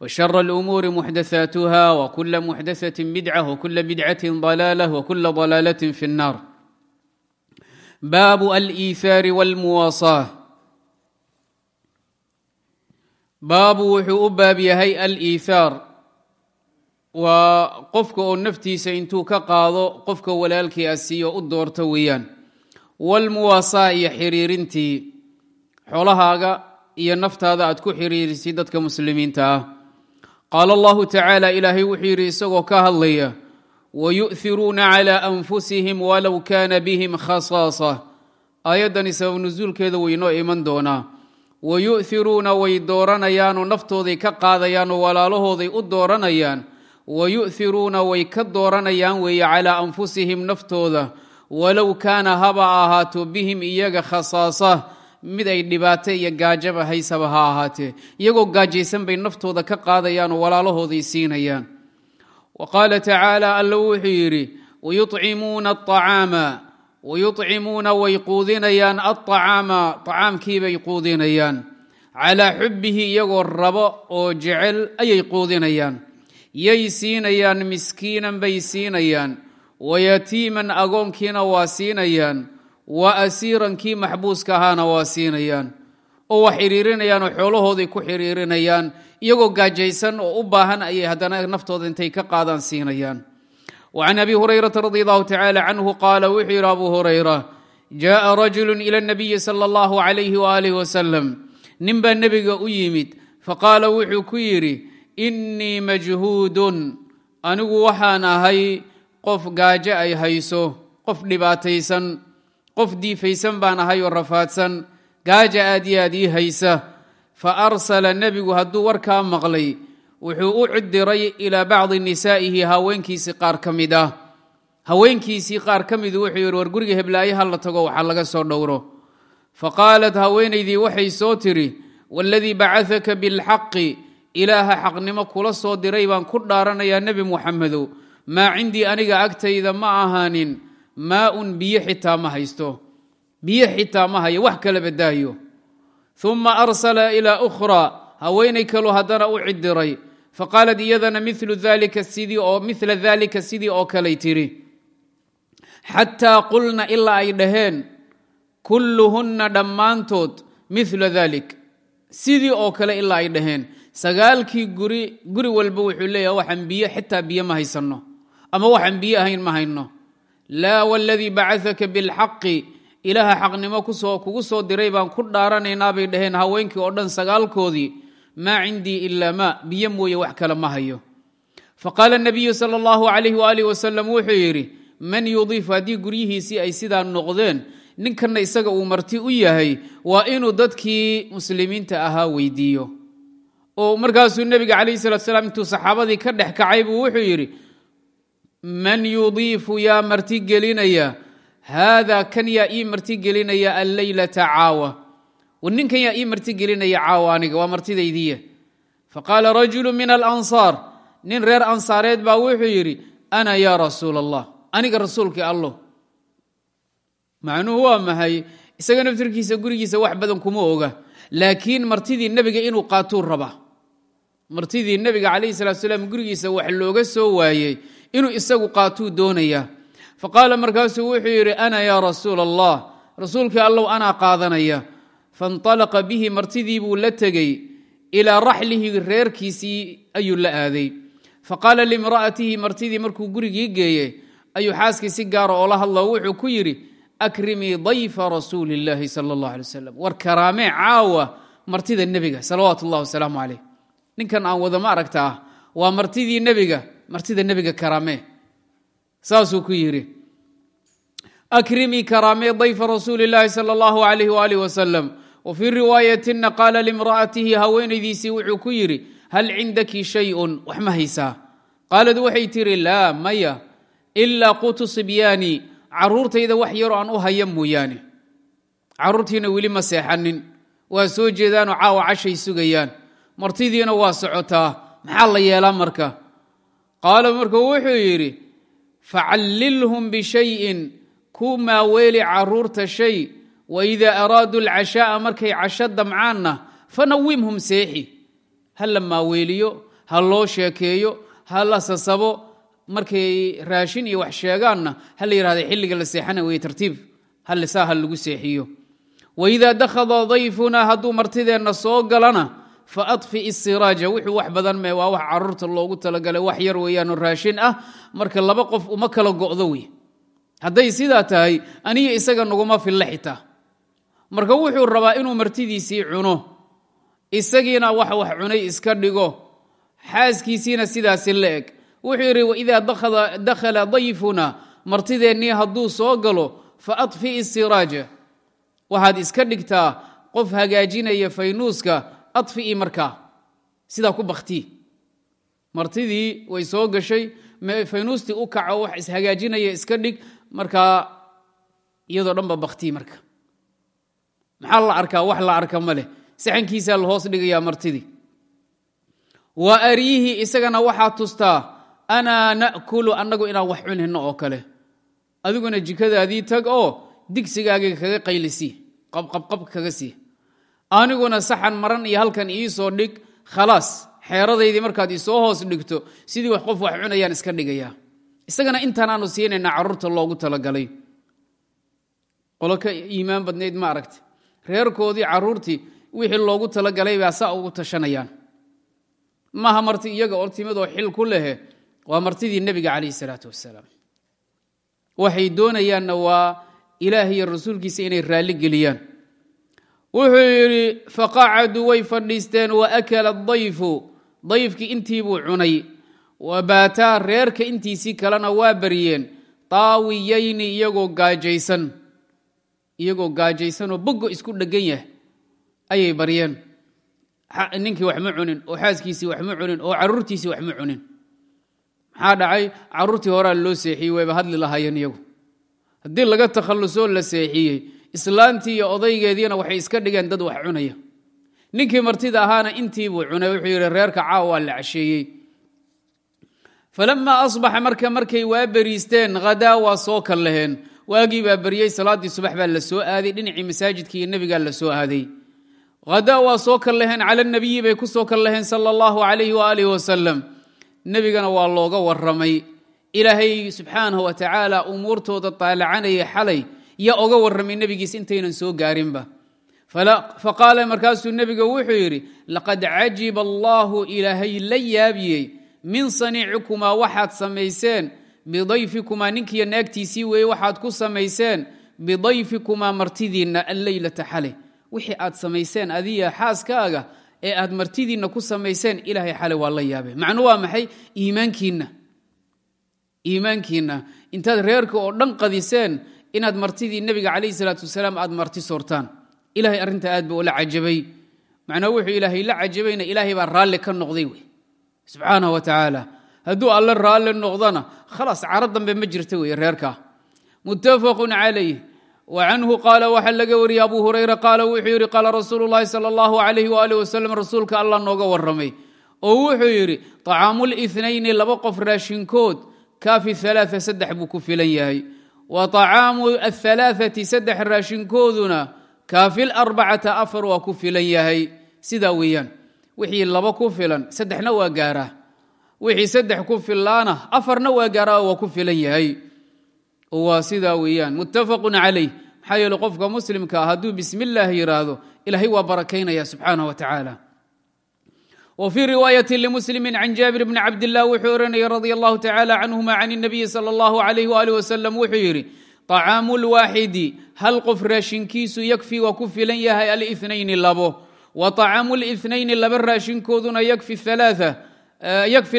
وشر الامور محدثاتها وكل محدثه بدعه وكل بدعه ضلاله وكل ضلاله في النار باب الايثار والmuwaaصاه baabu wuxuu u baab yahay aliithaar waa qofka oo naftiisa intuu ka qaado qofka walaalkii a siiyo u doorto weeyaan walmuwaasaa iyo xiriirintii xolahaaga iyo naftaada aad ku xiriirisay dadka muslimiinta ah qaala allahu tacaala ilaahay wuxuu yidhi isagoo ka hadlaya wayu'hiruuna calaa anfusihim walow kaana bihim khasaasa. Aayaddani sabab nusuulkeeda waynoo iman doonaa. Wayu'hiruuna way dooranayaanoo naftooday ka qaadayaanoo walaalahooday u dooranayaan. Wayu'hiruuna way ka dooranayaan weeye calaa anfusihim naftooda. Walow kaana haba ahaato bihim iyaga khasaasa mid ay dhibaato iyo gaajaba haysaba ha ahaatee. Iyagoo gaajaysan bay naftooda ka qaadayaanoo walaalahooday siinayaan. Wa qaala tacaala alla wuxuu yidhi wayucimuuna acaama wayucimuuna way quudinayaan alطacaama طacaamkiibay quudinayaan. Calaa xubbihi iyagoo rabo oo jecel ayay quudinayaan. Yay siinayaan miskiinan bay siinayaan. Wayatiiman agoonkiina waa siinayaan wa asiirankii maxbuuska ahaana waa siinayaan oo wax xiriirinayaan oo xoolahooday ku xiriirinayaan iyagoo gaajaysan oo u baahan ayay haddana naftooda intay ka qaadaan siinayaan وعn abi hurayrata radi allahu tacala canhu qaala wuxuu yidhi abu hurayra jaءa rajulu ilى الnabiyi salى اllahu عalayh walih wasalam nin baa nebiga u yimid faqaala wuxuu ku yidhi inii majhuudun anigu waxaan ahay qof gaajo ay hayso qof dhibaataysan qof diifaysan baan ahay oo rafaadsan. Gaaja aad iyo aad ii haysa. Fa arsala nebigu hadduu warkaa maqlay wuxuu u cidiray ilaa bacdi nisaa'ihi haweenkiisii qaar ka mid ah. Haweenkiisii qaar ka midu wuxuu yidhi war guriga heblaaye ha la tago waxaa laga soo dhowro. Fa qaalat haweenaydii waxay soo tidhi waladii bacadaka bilxaqi ilaaha xaqnimo kula soo diray baan ku dhaaranayaa nebi muxamedow maa cindii aniga agtayda ma ahaanin maa-un biyo xitaa ma haysto. Biyo xitaa ma hayo wax kala badaayo uma arsala ilaa ukhraa haweenay kaloo haddana u cidiray faqaalat iyadana milu dalika sidii oo mila dalika sidii oo kaley tiri. Xataa qulna ilaa ay dhaheen kulluhunna dhammaantood mila dalik sidii oo kale ilaa ay dhaheen. Sagaalkii guri guri walba wuxuu leeyahay waxaan biyo xitaa biyo ma haysanno ama waxaan biyo ahayn ma hayno laa wladii bacaka bilxaqi ilaaha xaqnimo kugu soo diray baan ku dhaaranaynaa bay dhaheen haweenkii oo dhan sagaalkoodii. Maa cindii ilaa maa biyo mooye wax kale ma hayo. Faqaala nabiyu sal allahu alayh waalih wasalam wuxuu yidhi man yudiif haddii guryihiisii ay sidaa noqdeen ninkanna isaga uu marti u yahay waa inuu dadkii muslimiinta ahaa weydiiyo. Oo markaasuu nebiga calayh salat salaam intuu saxaabadii ka dhex kacay buu wuxuu yidhi man yudiifu yaa marti gelinaya haada kan yaa ii marti gelinaya alleylata caawa ninkan yaa ii marti gelinaya caawa aniga waa martidaydiiya faqaala rajulu min alansaar nin reer ansaareed baa wuxuu yidhi ana yaa rasuul allah aniga rasuulkii allo macnuhu waa maxay? Isaga naftirkiisa gurigiisa wax badan kuma oga laakiin martidii nebiga inuu qaatuu raba martidii nebiga calayhi salatu salaam gurigiisa wax looga soo waayey inuu isagu qaatuu doonaya. Faqaala markaasuu wuxuu yidhi ana yaa rasuul allah rasuulkii allow anaa qaadanaya. Faاnطalaqa bihi martidii buu la tegey ilaa raxlihi reerkiisii ayuu la aaday. Faqaala limra'atihi martidii markuu gurigii geeyey ayuu xaaskii si gaara oola hadlao wuxuu ku yidhi akrimii dayfa rasuuli illaahi sala allah alay wasalam war karaamee caawa martida nebiga salawaatu ullah wasalaamu caleyh ninkan aan wada ma aragta ah waa martidii nebiga martida nebiga karaamee saasuu ku yidhi akrimii karaamee dayfa rasuuli illaahi sala allahu alayh waalih wasalam wa fii riwaayatina qaala limra'atihi haweenaydiisii wuxuu ku yidhi hal cindaki shayun? Wax ma haysaa. Qaalad waxay tihi laa maya. Ilaa quutu sibyaani caruurtayda wax yaroo aan u haya mooyaane. Caruurtiina weli ma seexanin. Waa soo jeedaanoo caawa cashay sugayaan. Martidiina waa socotaa. Maxaa la yeelaa marka qaala marka wuxuu yidhi facallilhum bishayin ku maaweeli carruurta shay waidaa araaduu alcashaa'a markay casho damcaanna fanawimhum seexi. Ha la maaweeliyo ha loo sheekeeyo ha la sasabo markay raashin iyo wax sheegaanna ha la yidhahda xilliga la seexana weye tartiib halisaa ha lagu seexiyo. Waidaa dakhada dayfunaa hadduu martideenna soo galana fa adfi isiraaja wuxuu wax badan mee waa wax carruurta loogu talagalay wax yar weeyaanoo raashin ah marka laba qof uma kala go'do wey hadday sidaa tahay aniyo isaga naguma filla marka wuxuu rabaa inuu martidiisii cuno isagiina wax wax cunay iska dhigo xaaskiisiina sidaasi la eg wuxuu yidhi waidaa dakhala dayfuna martideennii hadduu soo galo fa adfi isiraaja waxaad iska dhigtaa qof hagaajinaya faynuuska adfi'i markaa sidaa ku bakti martidii way soo gashay faynuustii u kaco wax ishagaajinaya iska dhig markaa iyadoo dhanba bakti marka. Maxaa la arkaa wax la arka ma leh. La hoos dhigayaa martidii. Wa aryihii isagana waxaa tustaa anaa na'kulu annagu inaan wax cunhino oo kale. Adiguna jikadaadii tag oo digsigaaga kaga qaylisi qabqabqab kaga sii aniguna saxan maran iyo halkan iisoo dhig khalaas xeeradaydii markaad isoo hoos dhigto sidii wax qof wax cunayaan iska dhigayaa isagana intaanaanu siinaynaa carruurta loogu talagalay. Qolo ka iimaan badnayd ma aragti. Reerkoodii carruurtii wixii loogu talagalay baa saa ugu tashanayaan. Maaha marti iyaga oo timidoo xil ku lehe waa martidii nebiga calayh isalaatu wasalaam waxay doonayaanna waa ilaah rasuulkiisa inay raalli geliyaan wuxuu yidhi faqacaduu way fadhiisteen wa akala dayfu dayfkii intiibuu cunay. Wa baataa reerka intiisii kalena waa baryeen. Taawiyayni iyagoo gaajaysan. Iyagoo gaajaysanoo boggo isku dheggan yahay. Ayay baryeen. Ninkii wax ma cunin oo xaaskiisii wax ma cunin oo carruurtiisii wax ma cunin. Maxaa dhacay? Carruurtii horaa loo seexiyey wayba hadli lahaayeen iyagu. Haddii laga takhallusoo la seexiyey islaantii iyo odaygeediina waxay iska dhigeen dad wax cunaya. Ninkii martida ahaana intiibuu cunay wuxuu yidhi reerka caawa waa la casheeyey. Falamaa asbaxa marka markay waa beriisteen hadaa waa soo kal laheen. Waagii baa beryey salaaddii subax baa la soo aaday dhinacii masaajidka nebigaa la soo aaday. Hadaa waa soo kal laheen cala bay ku soo kal laheen sala allahu calayhi waaalih wasalam nebigana waa looga warramay. Ilaahay subxaanahu wa tacaala umuurtooda taalacanaya xalay yaa oga warramay nebigiis intaynan soo gaarinba. Faqaala markaasuu nebiga wuxuu yidhi laqad cajiba allaahu ilaahay la yaabiyey min saniicikumaa waxaad samayseen bidayfikumaa ninkiiyo naagtiisii weeye waxaad ku samayseen bidayfikumaa martidiinna alleylata xale wixii aad samayseen adiya xaaskaaga ee aad martidiinna ku samayseen ilaahay xale waa la yaabe macnu waa maxay? Iimaankiinna. Iimaankiinna. Intaad reerka oo dhan qadiseen inaad martidii nebiga calayhi salaatu wasalaam aad marti soortaan. Ilahay arrintaa aad ba ula cajabay. Macnaa wuxuu ilaahay la cajabayna ilaahay baa raalli ka noqday wey. Subxaanah wa tacaala. Hadduu alle raalli noqdana khalaas caro dambe ma jirta wey reerkaa muttafaqun calayh. Wa qaala waxaa laga wariyey abu hurayra qaala wuxuu yidhi qaala rasuulu sala allahu alayh waalih wasalam rasuulka allah nooga warramay. Oo wuxuu yidhi طacaamulithnayni laba qof raashinkood kaafi alaaa saddex buu ku filan yahay wa طacaamu ahalaaثati saddex raashinkooduna kaafil arbacata afar waa ku filan yahay. Sidaa weeyaan wixii laba ku filan saddexna waa gaaraa wixii saddex ku filaana afarna waa gaaraa waa ku filan yahay. Waa sidaa weeyaan muttafaqu calayh. Maxaa yeele qofka muslimka ah hadduu bismi illaah yidhaahdo ilaahay waa barakaynaya subxaanah wa w fii riwaayati lmuslimi can jaabir bni cabdilah wuxuu oranayay radi allahu tacala canhuma can nabiyi sal allahu alayh wali wasalam wuxuu yidhi طacaamu lwaaxidi hal qof raashinkiisu yakfi waa ku filan yahay alnayni labo wa طacaamu linayni laba raashinkooduna yakfi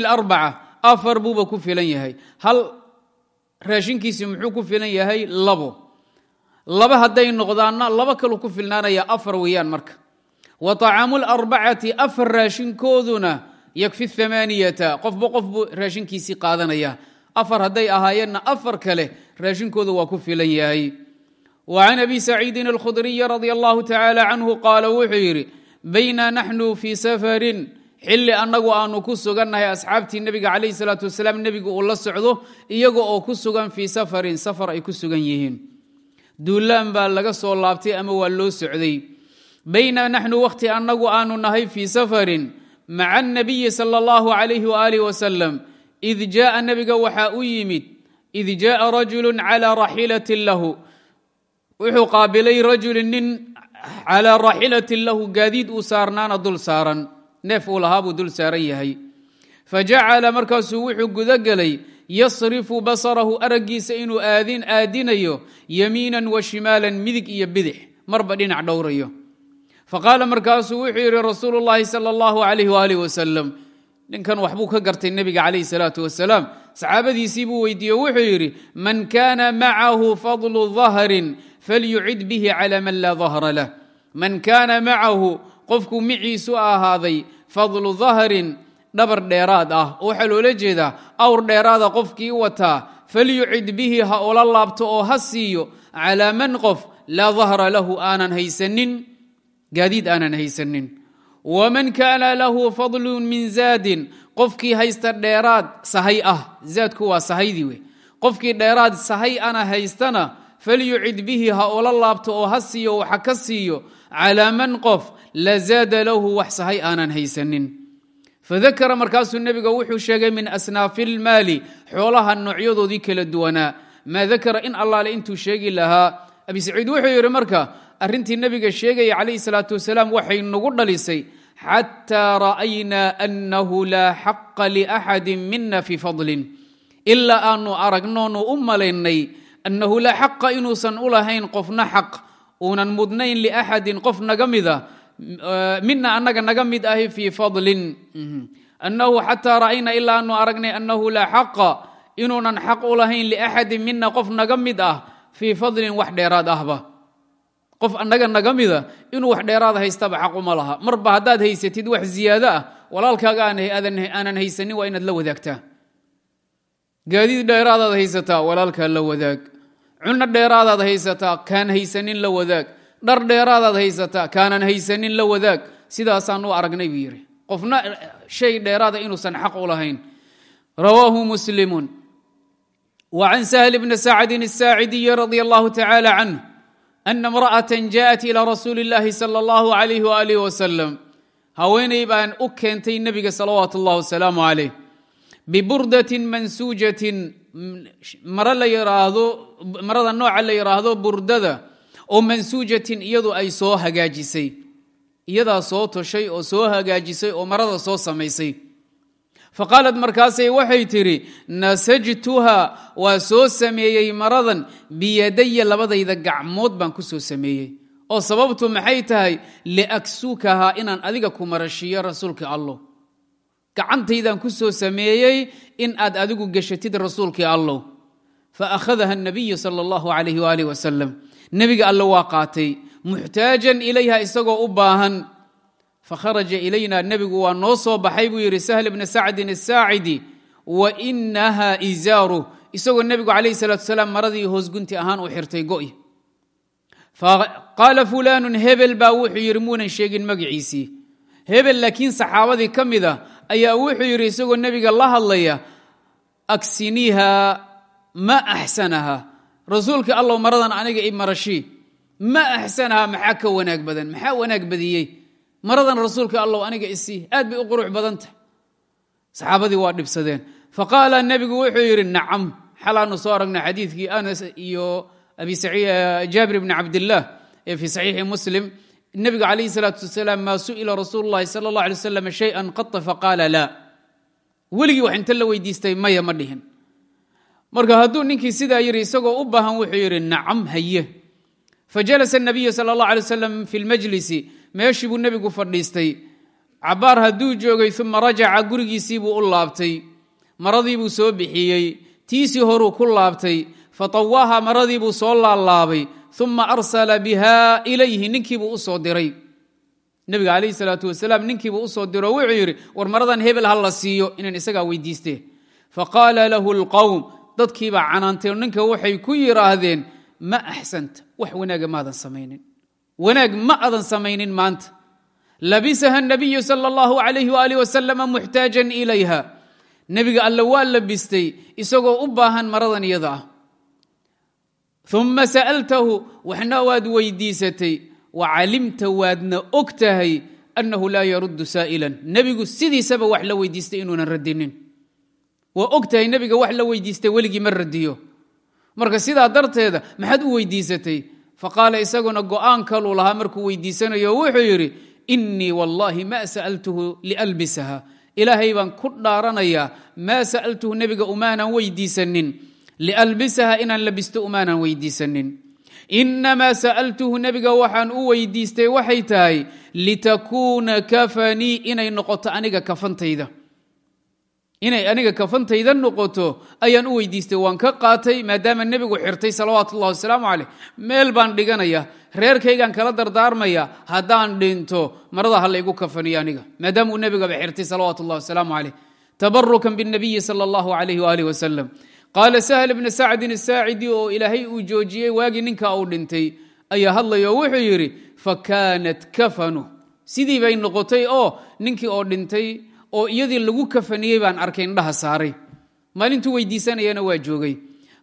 arbaca afar buuba ku filan yahay hal raashinkiisi muxuu ku filan yahay labo laba hadday noqdaanna laba kalu ku filnaanaya afar weeyaan marka wa طacaamu larbacati afar raashinkooduna yakfi amaaniyata qofba qof raashinkiisii qaadanaya. Afar hadday ahaayeenna afar kale raashinkooda waa ku filan yahay. Wa can abi saciidin alkhudriyi radi allahu tacaala canhu qaala wuxuu yidhi bayna naxnu fii safarin xilli annagu aanu ku sugannahay asxaabtii nebiga calayh salaatu wasalaam nebigu uu la socdo iyaga oo ku sugan fii safarin safar ay ku sugan yihiin. Duulaan baa laga soo laabtay ama waa loo socday bayna naxnu wakhti annagu aanu nahay fii safarin maca annabiyi sala allahu calayhi waaalih wasalam id jaaa nebiga waxaa u yimid id jaaa rajulu calaa raxilatin lahu. Wuxuu qaabilay rajulin nin calaa raxilatin lahu gaadiid uu saarnaana dul saaran neef uu lahaa buu dul saaran yahay. Fa jacala markaasuu wuxuu gudagelay yasrifu basarahu araggiisa inuu aadin aadinayo yamiinan wa shimaalan midig iyo bidix marba dhinac dhowrayo faqaala markaasuu wuxuu yidhi rasuulu llaahi sala allahu alayh waalih wasalam ninkan waxbuu ka gartay nebiga calayh salaatu wasalaam saxaabadiisii buu weydiiye wuxuu yidhi man kaana macahu fadlu dahrin falyucid bihi cala man laa dahra lah man kaana macahu qofkuu miciisu ahaaday fadlu dahrin dhabar dheeraad ah oo waxaa loola jeedaa awr dheeraada qofkii wataa falyucid bihi ha ula laabto oo ha siiyo calaa man qof laa dahra lahu aanan haysanin gaadiid aanan haysanin. Waman kaana lahu fadlun min zaadin qofkii haysta dheeraad sahay ah zaadku waa sahaydii wey qofkii dheeraad sahay ana haystana falyucid bihi ha ula laabto oo ha siiyo waxa ka siiyo calaa man qof la zaada lahu wax sahay aanan haysanin. Fadakara markaasuu nebiga wuxuu sheegay min asnaafi xoolaha noocyadoodii kala duwanaa. Maa dakara in allaale intuu sheegi lahaa. Abi saciid wuxuu yidhi marka arrintii nebiga sheegaya calayhi salaatu wasalaam waxay nagu dhalisay xataa ra'aynaa annahu laa xaqa liaxadin mina fii fadlin. Ilaa aanu aragnoonu u malaynay annahu laa xaqa inuusan u lahayn qofna xaq uunan mudnayn liaxadin qof naga mida mina annaga naga mid ahi fii fadlin. Annahu xataa ra'ayna ilaa aanu aragnay annahu laa xaqa inuunan xaq u lahayn liaxadin mina qof naga mid ah fii fadlin wax dheeraad ahba qof annaga naga mida inuu wax dheeraad haystaba xaq uma laha. Marba haddaad haysatid wax ziyaado ah walaalkaaga aanan haysanin waa inaad la wadaagtaa. Gaadiid dheeraadaad haysataa walaalkaa la wadaag. Cunno dheeraadaad haysataa kaan haysanin la wadaag. Dhar dheeraadaad haysataa kaanan haysanin la wadaag. Sidaasaan u aragnay buu yidhi. Qofna shay dheeraada inuusan xaq u lahayn. Rawaahu muslimun. Wa can sahl bni sacdin الsaacidiyi radi allahu tacala canh ana imra'atan jaءat ilى rasuuli اllahi salى اllahu alayh walih wasalam haweenay baan u keentay nebiga salawaatu اllah wasalaamu calayh biburdatin mansuujatin maro la yiraahdo marada nooca la yidhaahdo burdada oo mansuujatin iyadu ay soo hagaajisay iyadaa soo toshay oo soo hagaajisay oo marada soo samaysay faqaalad markaasay waxay tidhi nasajtuha waa soo sameeyey maradan biyadaya labadayda gacmood baan ku soo sameeyey oo sababtu maxay tahay liaksukaha inaan adiga ku marashiiyo rasuulka allow gacantaydaan ku soo sameeyey in aad adigu geshatid rasuulkii allow fa akhadaha nabiyu sala allahu alayh waalih wasalam nebiga alle waa qaatay muxtaajan ilayha isagoo u baahan fakharaja ilayna nebigu waa noo soo baxay buu yidhi sahl bni sacdin asaacidi wa inaha izaaru isagoo nebigu calayh salatu salaam maradii hoos gunti ahaan u xirtay go'i. Qaala fulaanun hebel baa wuxuu yidhi muunan sheegin magaciisii hebel laakiin saxaabadii ka mid a ayaa wuxuu yidhi isagoo nebiga la hadlaya aksiniiha ma axsanaha. Rasuulka allow maradan aniga i marashii ma axsanaha maxaa ka wanaag badan? Maxaa wanaag badiyey maradan rasuulka allow aniga isii aad bay u qurux badan tahay saxaabadii waa dhibsadeen. Faqaala nebigu wuxuu yidhi nacam xalaanu soo aragna xadiidkii anas iyo jaabir bni cabdillaah ee fii saxiixi muslim. Nebiga calayhi salaatu wasalaam maa su'ila rasuulu llahi sala allah alay wasalam shay-an qata wax inta la weydiistay maya ma dhihin. Marka hadduu ninkii sidaa yidhi isagoo u baahan wuxuu yidhi nacam haye. Fajalasa nabiyu sala allah alay wasalam fi lmajlisi meeshii buu nebigu fadhiistay. Cabaar hadduu joogay uma rajaca gurigiisii buu u laabtay. Maradii buu soo bixiyey. Tiisii horuu ku laabtay. Fatawaaha maradii buu soo laalaabay. Uma arsala biha ilayhi ninkiibuu u soo diray. Nebiga calayhi salaatu wasalaam ninkiibuu u soo diro wuxuu yidhi war maradan hebel ha la siiyo inaan isagaa weydiiste. Faqaala lahu lqowm dadkiibaa canaantay ninka waxay ku yidhaahdeen ma axsanta wax wanaaga maadan samaynin wanaag ma adan samaynin maanta. Labisaha nabiyu sala allahu alayh waalih wasalama muxtaajan ilayha. Nebiga alle waa labistay isagoo u baahan maradan iyada ah. Uma sa'altahu waxna waad weydiisatay wa calimta waadna og tahay annahu laa yaruddu saa'ilan. Nebigu sidiisaba wax la weydiistay inuunan radinin waa og nebiga wax la weydiistay weligii ma radiyo marka sidaa darteeda maxaad u weydiisatay faqaala isaguna go'aan kaluu lahaa markuu weydiisanayo wuxuu yidhi innii wallaahi ma sa'altuhu lialbisaha. Ilaahay baan ku dhaaranayaa maa sa'altuhu nebiga umaanan weydiisanin? Lialbisaha inaan labisto umaanan weydiisanin. Inamaa sa'altuhu nebiga waxaan u weydiistay waxay tahay litakuuna kafanii inay noqoto aniga kafantayda inay aniga kafantayda noqoto ayaan u weydiistay waan ka qaatay maadaama nebigu xirtay salawaatu ullahi wasalaamu caleyh meel baan dhiganaya reerkaygaan kala dardaarmaya haddaan dhinto marada ha laygu kafaniyo aniga. Maadaama uu nebigaba xirtay salawaatu ullahi wasalaamu caleyh tabarukan binabiyi sala allahu alayh waalih wasalam qaala sahl bna sacdin asaacidi oo ilaahay uu joojiyey waagii ninka uu dhintay. Ayaa hadlaya wuxuu yidhi fakaanat kafanu sidii bay noqotay oo ninkii oo dhintay oo iyadii lagu kafaniyey baan arkay indhaha saaray maalintuu weydiisanayana waa joogay.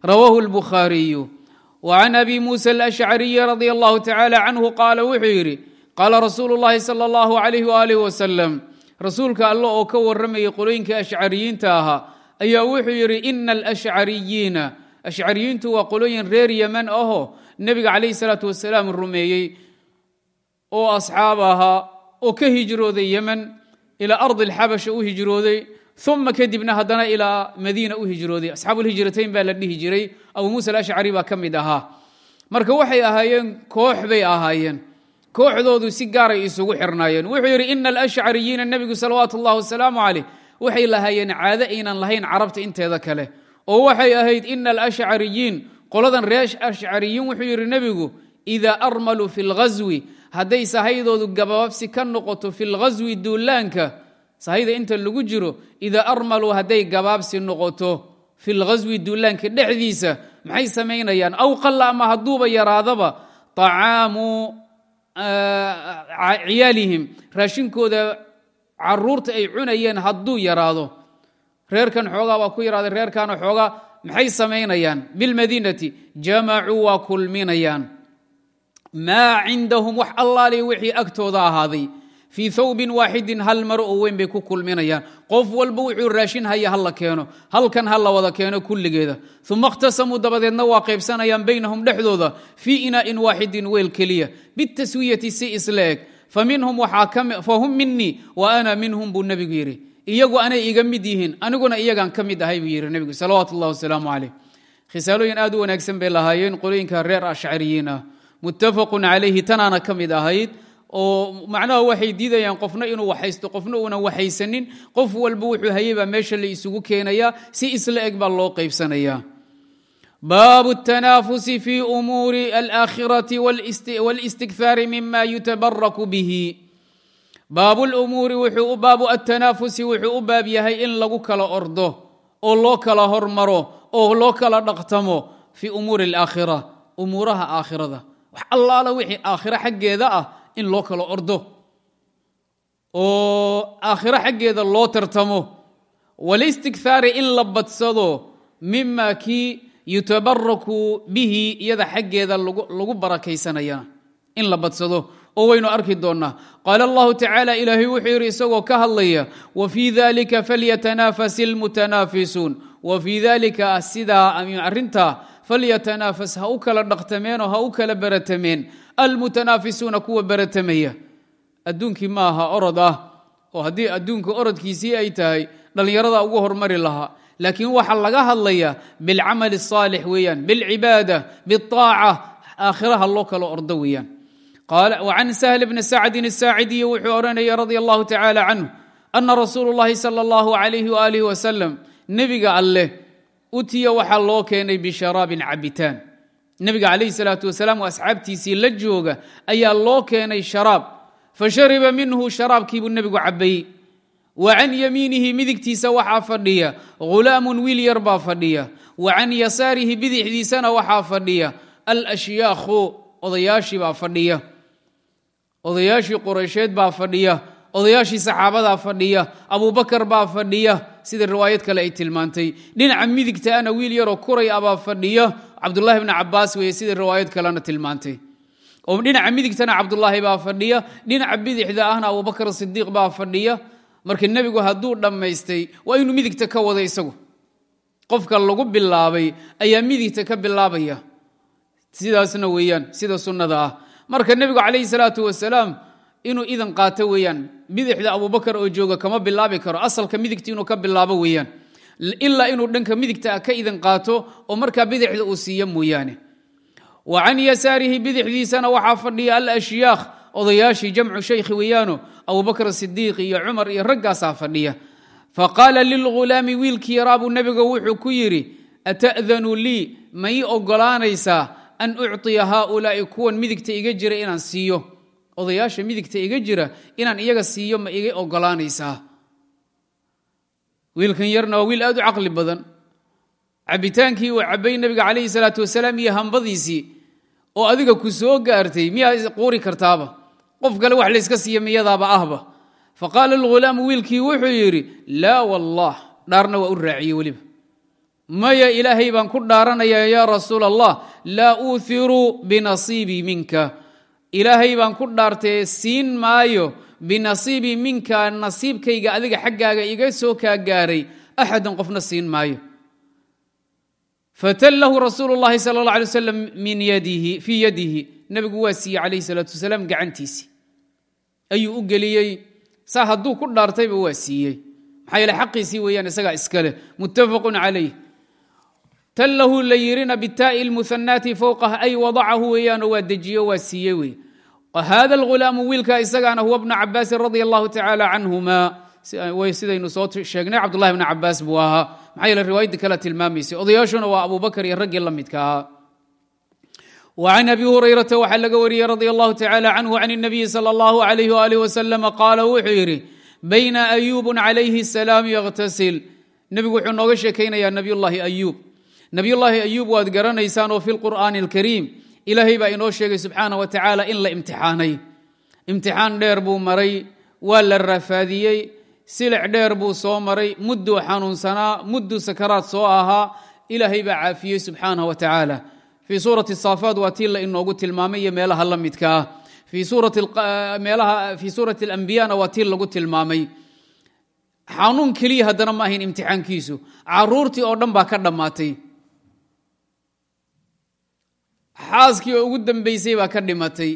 Rawaahu lbukhaariyu wa can abi muusa alashcariyi radi allahu tacaala canhu qaala wuxuu yidhi qaala rasuulu llahi sala allahu alayh waalih wasalam rasuulka alle oo ka warramayay qolooyinka ashcariyiinta ahaa ayaa wuxuu yidhi ina alashcariyiina ashcariyiintu waa qolooyin reer yeman ahoo nebiga calayhi salaatu wasalaam rumeeyey oo asxaab ahaa oo ka hijrooday yeman ilaa ardi alxabasha u hijrooday uma kadibna haddana ilaa madiina u hijrooday. Asxaabuulhijratayn baa la dhihi jiray. Abu muusa alashcari baa ka mid ahaa. Marka waxay ahaayeen koox bay ahaayeen. Kooxdoodu si gaaray isugu xirnaayeen. Wuxuu yidhi ina alashcariyiina nebigu salawaatu ullahi wasalaamu caleyh waxay lahaayeen caado aynan lahayn carabta inteeda kale. Oo waxay ahayd ina alashcariyiin qoladan reer ashcariyiin hadday sahaydoodu gabaabsi ka noqoto fi lghaswi duulaanka sahayda inta lagu jiro idaa armaluu hadday gabaabsi noqoto fi lghaswi duulaanka dhexdiisa maxay samaynayaan? Aw qalla ama hadduuba yaraadaba طacaamu ciyaalihim raashinkooda carruurta ay cunayeen hadduu yaraado. Reerkan xoogaa waa ku yaraaday reerkaana xoogaa maxay samaynayaan? Bilmadiinati jamacuu waa kulminayaan maa cindahum wax allaali wixii agtooda ahaaday. Fii thawbin waaxidin hal maro oo weyn bay ku kulminayaan. Qof walba wuxuu raashin haya ha la keeno halkan ha la wada keeno kulligeeda. Uma اkhtasamuu dabadeedna waa qaybsanayaan baynahum dhexdooda. Fii inaa'in waaxidin weel keliya. Bitaswiyati si isla eg. Fahum minii wa ana minhum buu nebigu yidhi. Iyagu anay iga mid yihiin aniguna iyagaan ka mid ahay buu yidhi nebigu salawaatu اllah wasalaamu calayh. Khisaalooyin aad u wanaagsan bay lahaayeen qolooyinka reer ashcariyiin ah muttafaqun calayhi tanaana ka mid ahayd oo macnaha waxay diidayaan qofna inuu waxaysto qofna uunan waxaysanin qof walba wuxuu hayay baa meesha la isugu keenayaa si isla eg baa loo qaybsanayaa baabu الtanaafusi fi umuuri alaakhirati wاlistikhaari mima yutabaraku bihi baabu lumuuri baabu atanaafusi wuxuu u baab yahay in lagu kala ordo oo loo kala hormaro oo loo kala dhaqtamo fi umuuri alaakhira umuuraha aakhirada wax allaala wixii aakhiro xaggeeda ah in loo kala ordo. Oo aakhiro xaggeeda loo tartamo. Walistikhaari in la badsado mima kii yutabaraku bihi iyada xaggeeda lagu barakaysanayana in la badsado. Oo waynu arki doonnaa. Qaala allahu tacaala ilaahay wuxuu yidhi isagoo ka hadlaya wa fii dalika falyatanaafas ilmutanaafisuun wa fii dalika sidaa arrintaa falyatanaafas ha u kala dhaqtameenoo ha u kala baratameen almutanaafisuuna kuwa baratamaya adduunkii ma aha orod ah oo haddii adduunka orodkiisii ay tahay dhallinyarada ugu hormari lahaa laakiin waxaa laga hadlayaa bilcamali الصaalix weeyaan bilcibaada biالطaaca aakhiraha loo kala ordo weeyaan can sahl bni sacdin الsaacidiyi wuxuu odhanaya radi allahu tacala canhu ana rasuulu اllahi salى اllahu alayh walih wasalam nebiga alleh utiya waxaa loo keenay bisharaabin cabitaan. Nebiga calayh salaatu wasalaam oo asxaabtiisii la jooga ayaa loo keenay sharaab. Fashariba minhu sharaabkiibuu nebigu cabayey wa can yamiinihi midigtiisa waxaa fadhiya. Ghulaamun wiil yar baa fadhiya. Wa can yasaarihi bidixdiisana waxaa fadhiya. Alashyaakhu odayaashii baa fadhiya. Odayaashii quraysheed baa fadhiya odayaashii saxaabadaa fadhiya abubakar baa fadhiya sida riwaayad kale ay tilmaantay. Dhinaca midigtaana wiil yaroo kuray abaa fadhiya cabdulahi bni cabaas weeye sida riwaayad kalena tilmaantay. Oo dhinaca midigtana cabdulaahi baa fadhiya dhinaca bidixda ahna abubakar sidiiq baa fadhiya. Marka nebigu hadduu dhammaystay waa inuu midigta ka wada isagu. Qofka lagu bilaabay ayaa midigta ka bilaabaya. Sidaasna weeyaan sida sunnada ah. Marka nebigu calayhi salaatu wasalaam inuu idan qaato weeyaan bidixda abubakar oo jooga kama bilaabi karo. Asalka midigta inuu ka bilaabo weeyaan. Ilaa inuu dhanka midigta ka idan qaato oo markaa bidixda uu siiyo mooyaane. Wa can yasaarihi bidixdiisana waxaa fadhiya alashyaakh odayaashii jamcu shaykhi weeyaano abubakr sidiiq iyo cumar iyo raggaasaa fadhiya. Faqaala lilghulaami wiilkii yaraabuu nebiga wuxuu ku yidhi ata'danu lii? Ma ii ogolaanaysaa an ucطiya haaulaa'i kuwan midigta iga jira inaan siiyo odayaasha midigta iga jira inaan iyaga siiyo ma iga ogolaanaysaa wiilkan yarna waa wiil aad u caqli badan. Cabitaankii uu cabay nebiga calayhi salaatu wasalaam iyo hambadiisii oo adiga ku soo gaartay miyaa quuri kartaaba? Qof kale wax layska siiya miyadaaba ahba? Faqaala alghulaamu wiilkii wuxuu yidhi laa wallah dhaarna waa u raaciyey weliba. Maya ilaahay baan ku dhaaranayaa yaa rasuul allah laa uuhiru binasiibii minka ilaahay baan ku dhaartee siin maayo binasiibii minka nasiibkayga adiga xaggaaga iga soo kaa gaaray axadan qofna siin maayo. Fatallahu rasuulu llahi sala allah alay wasalam min yadihi fii yadihi. Nebigu waa siiyey calayhi salaatu wasalaam gacantiisii ayuu u geliyey. Saa hadduu ku dhaartayba waa siiyey. Maxaa yeele xaqiisii weeyaan isagaa iskale muttafaqun calayh tallahu la yirina bitaa'i lmuhanaati fowqah ay wadacahu weeyaanoo waa dejiyo waa siiyey wey hada alghulaamu wiilka isagaana huwa bnu cabaasin radia allahu tacaala canhuma sidaynu soo sheegnay cabdullahi bni cabaas buu ahaa maxaa yeele riwaayadii kale tilmaamaysay odayaashuna waa abubakar iyo raggii la midka ahaa وعن أbي هuريرةa waxaa laga wariyey رضي الله تعالى عنه عن النبي صلى الله عليه وآله وسلم قاala wuxuu yidhi بين أyوب عليه السلام يغتسل nebigu wuxuu nooga sheekaynaya نبي الlahi أyوب nabiyulaahi ayuub waad garanaysaan oo fi lqur'aani alkariim ilaahay baa inoo sheegay subxaana wa tacaala in la imtixaanay. Imtixaan dheer buu maray waa la rafaadiyey silic dheer buu soo maray mudduu xanuunsanaa mudduu sakaraad soo ahaa ilaahay baa caafiyey subxaana wa tacaala. Fii suurati saafaad waa tii la inoogu tilmaamay iyo meelaha la midka ah. Fii suurati alambiyana ah, waa tii lagu tilmaamay. Xanuun keliya haddana ma ahayn imtixaankiisu. Caruurtii oo dhan baa ka dhammaatay xaaskii ugu dambaysay baa ka dhimatay.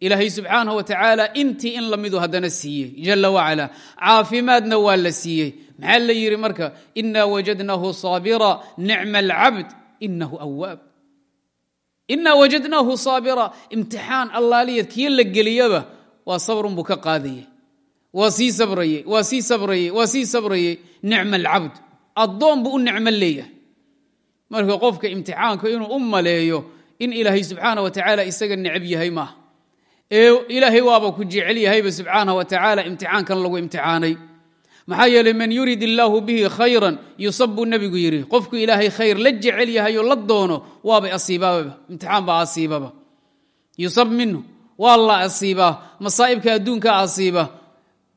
Ilaahay subxaanah wa tacaala intii in lamidu haddana siiyey. Jala wacala caafimaadna waa la siiyey. Maxaa la yidhi marka? Inaa wajadnahu saabira nicma alcabd inahu awaab inaa wajadnaahu saabira imtixaan allaaliyad kii la geliyaba waa sabrun buu ka qaadayey. Waa sii sabrayey waa sii sabrayey waa sii sabrayey. Nicma alcabd addoon buu u nicmo leeyahay. Marka qofka imtixaanka inuu u maleeyo in ilaahay subxaana wa tacaala isaga necab yahay maaha ee ilaahay waaba ku jecel yahayba subxaana wa tacaala imtixaankan lagu imtixaanay. Maxaa yeeley man yurid illaahu bihi khayran yusab buu nebigu yidhi qofku ilaahay khayr la jecel yahay oo la doono waabay asiibaababa imtixaan baa asiibaba. Yusab minhu waa la asiibaa masaa'ibka adduunka asiiba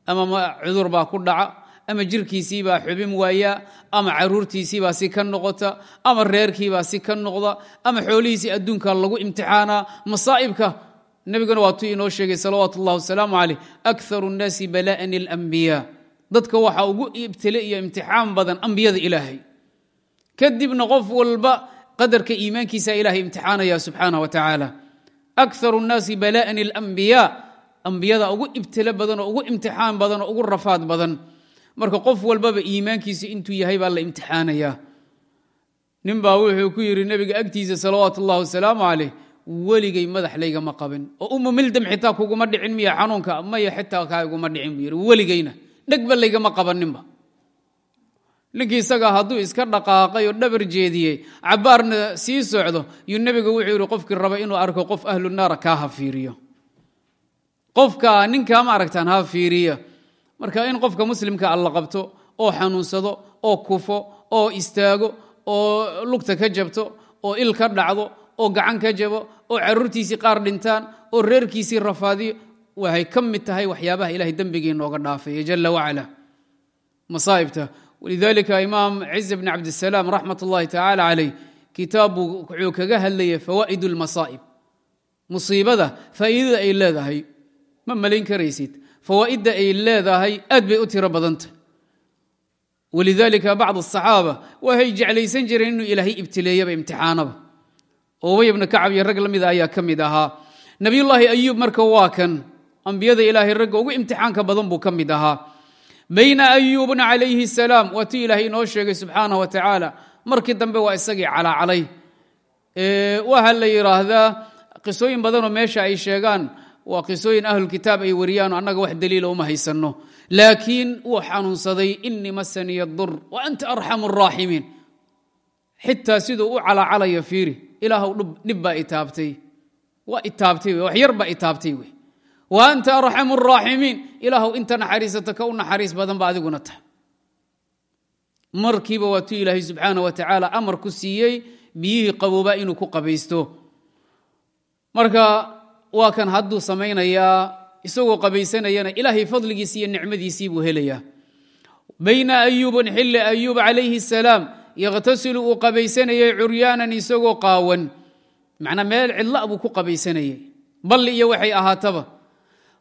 ama cudur baa ku dhaca ama jirkiisiibaa xubin waaya ama caruurtiisiibaa si ka noqota ama reerkiibaa si ka noqda ama xoolihiisii adduunka lagu imtixaanaa masaa'ibka. Nebiguna waatuu inoo sheegay salawaatu ullahi wasalaamu caleyh akharu nnaasi bala'an alambiyaa dadka waxaa ugu ibtile iyo imtixaan badan ambiyada ilaahay. Kadibna qof walba qadarka iimaankiisa ilaahay imtixaanaya subxaana wa tacaala akharu nnaasi bala'ani alambiyaa ambiyada ugu ibtilo badan oo ugu imtixaan badan oo ugu rafaad badan marka qof walbaba iimaankiisa intuu yahay baa la imtixaanayaa. Nin baa wuxuu ku yidhi nebiga agtiisa salawaatu ullahi wasalaamu caleyh weligay madax laygama qabin. Oo uma mildam xitaa kuguma dhicin miya xanuunka maya xitaa kaa dhicin buu yidhi. Weligayna dhegba laygama qabaninba ninkii isagaa hadduu iska dhaqaaqay oo dhabar jeediyey cabaarna sii socdo yuu nebiga wuxuu yidhi qofkii raba inuu arko qof ahlu naara kaa ha fiiriyo. Qofka ninkaa ma aragtaan ha fiiriya marka in qofka muslimka alla qabto oo xanuunsado oo kufo oo istaago oo lugta ka jabto oo il ka dhacdo oo gacan ka jabo oo caruurtiisii qaar dhintaan oo reerkiisii rafaadiyo waxay ka mid tahay waxyaabaha ilahay dembigii nooga dhaafaya jala wacala. Masaaibta. Walidalika imaam ciz bn cabdisalaam raxmat ullahi tacaala caleyh kitaabbuu wuxuu kaga hadlaya fawaa'id lmasaa'ib musiibada faa'iidada ay leedahay ma malayn karaysid fawaa'idda ay leedahay aad bay u tiro badanta walidalika bacd asaxaaba waxay jeclaysan jireen inuu ilaahay ibtileeyaba imtixaanaba. Ubay bna kacab iyo rag la mida ayaa ka mid ahaa. Nabiyullaahi ayuub marka waa kan ambiyada ilaahay ragga ugu imtixaanka badan buu ka mid ahaa. Bayna ayuubna calayhi salaam waa tii ilaahay inoo sheegay subxaanah wa tacaala markii dambe waa isagii calaacalay waxa la yidhaahdaa ay sheegaan waa qisooyin ahlulkitaab ay wariyaano annaga wax daliila uma haysanno. Laakiin wuu xanuunsaday inii masaniya dur wa anta arxamu araaximiin xitaa siduu u calaacalaya fiiri ilaahw dhib baa itaabtay waa itaabtay wax yar itaabtay wey. Wa anta arxamu araaximiin ilaahw inta naxariisata ka u naxariis badan ba adiguna tahay. Markiiba waa tuu ilaahay subxaana wa tacaala amar ku siiyey biyihii qaboobaa inuu ku qabaysto. Marka waa kan hadduu samaynayaa isagoo qabaysanayana ilaahay fadligiisi iyo nicmadiisii buu helayaa. Bayna ayuubun xilli ayuub calayhi salaam yakhtasilu uu qabaysanayay curyaanan isagoo qaawan. Macnaa meel cidla buu ku qabaysanayay. Balli iyo waxay ahaataba.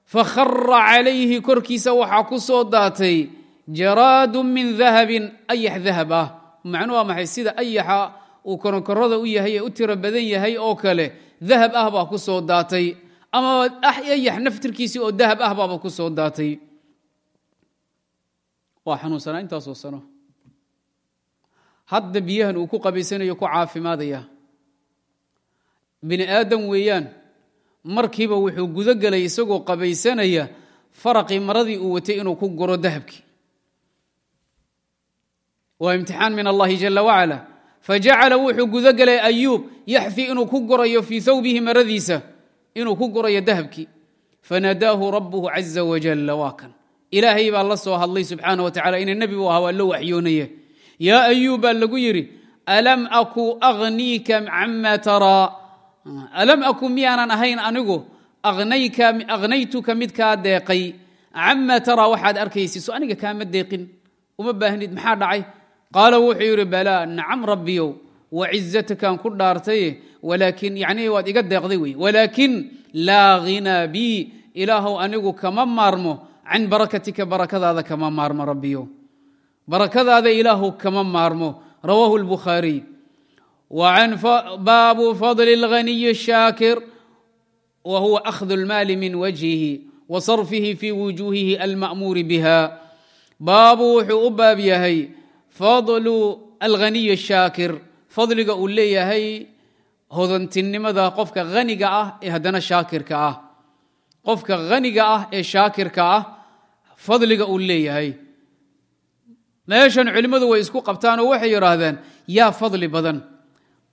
Fakhara calayhi korkiisa waxaa ku soo daatay jaraadu min dahabin ayax dahab ah. Macnu waa maxay? Sida ayaxa uu koronkorada u yahay ee u tiro badan yahay oo kale dahab ah baa ku soo daatay ama ayax naftirkiisii oo dahab ah baaba ku soo daatay. Waa xanuunsanaa intaasoo sano. Hadda biyahan uu ku qabaysanayo ku caafimaadaya. Bini aadam weeyaan markiiba wuxuu gudo gelay isagoo qabaysanaya faraqii maradii uu watay inuu ku guro dahabkii. Waa imtixaan min allahi jala wacala. Fajacala wuxuu gudo gelay ayuub yaxfi inuu ku gurayo fii thawbihi maradiisa inuu ku gurayo dahabkii. Fanadaahu rabuhu caza wajalla waa kan. Ilaahay baa la soo hadlay subxaana wa tacala ina nebi u ahaa waa loo waxyoonaya. Yaa ayuub baa lagu yidhi alam aku agniika cama taraa alam aku miyaanan ahayn anigu akhnaytuka midkaa deeqay. Cama taraa waxaad arkaysid so aniga kaama deeqin. Uma baahnid maxaa dhacay? Qaala wuxuu yidhi balaa nacam rabbiyow wacizatakan ku dhaartaye walaakin yani waad iga deeqday wey walaakin laa ghinaa bii ilaahow anigu kama maarmo can barakatika barakadaada kama maarmo rabbiyow barakadaada ilaahu kama maarmo rawaahu lbukhaariy baabu fadli اlghaniyi الshaakir wa huwa akhdu اlmaali min wajhihi wa sarfihi fi wujuhihi alma'muuri biha baabu wuxuu u baab yahay fadlu alghaniyi الshaakir fadliga uu leeyahay hodantinimada qofka haniga ah ee haddana shaakirka ah. Qofka haniga ah ee shaakirka ah fadliga uu leeyahay. Meeshan culimmadu way isku qabtaanoo waxay yidhaahdeen yaa fadli badan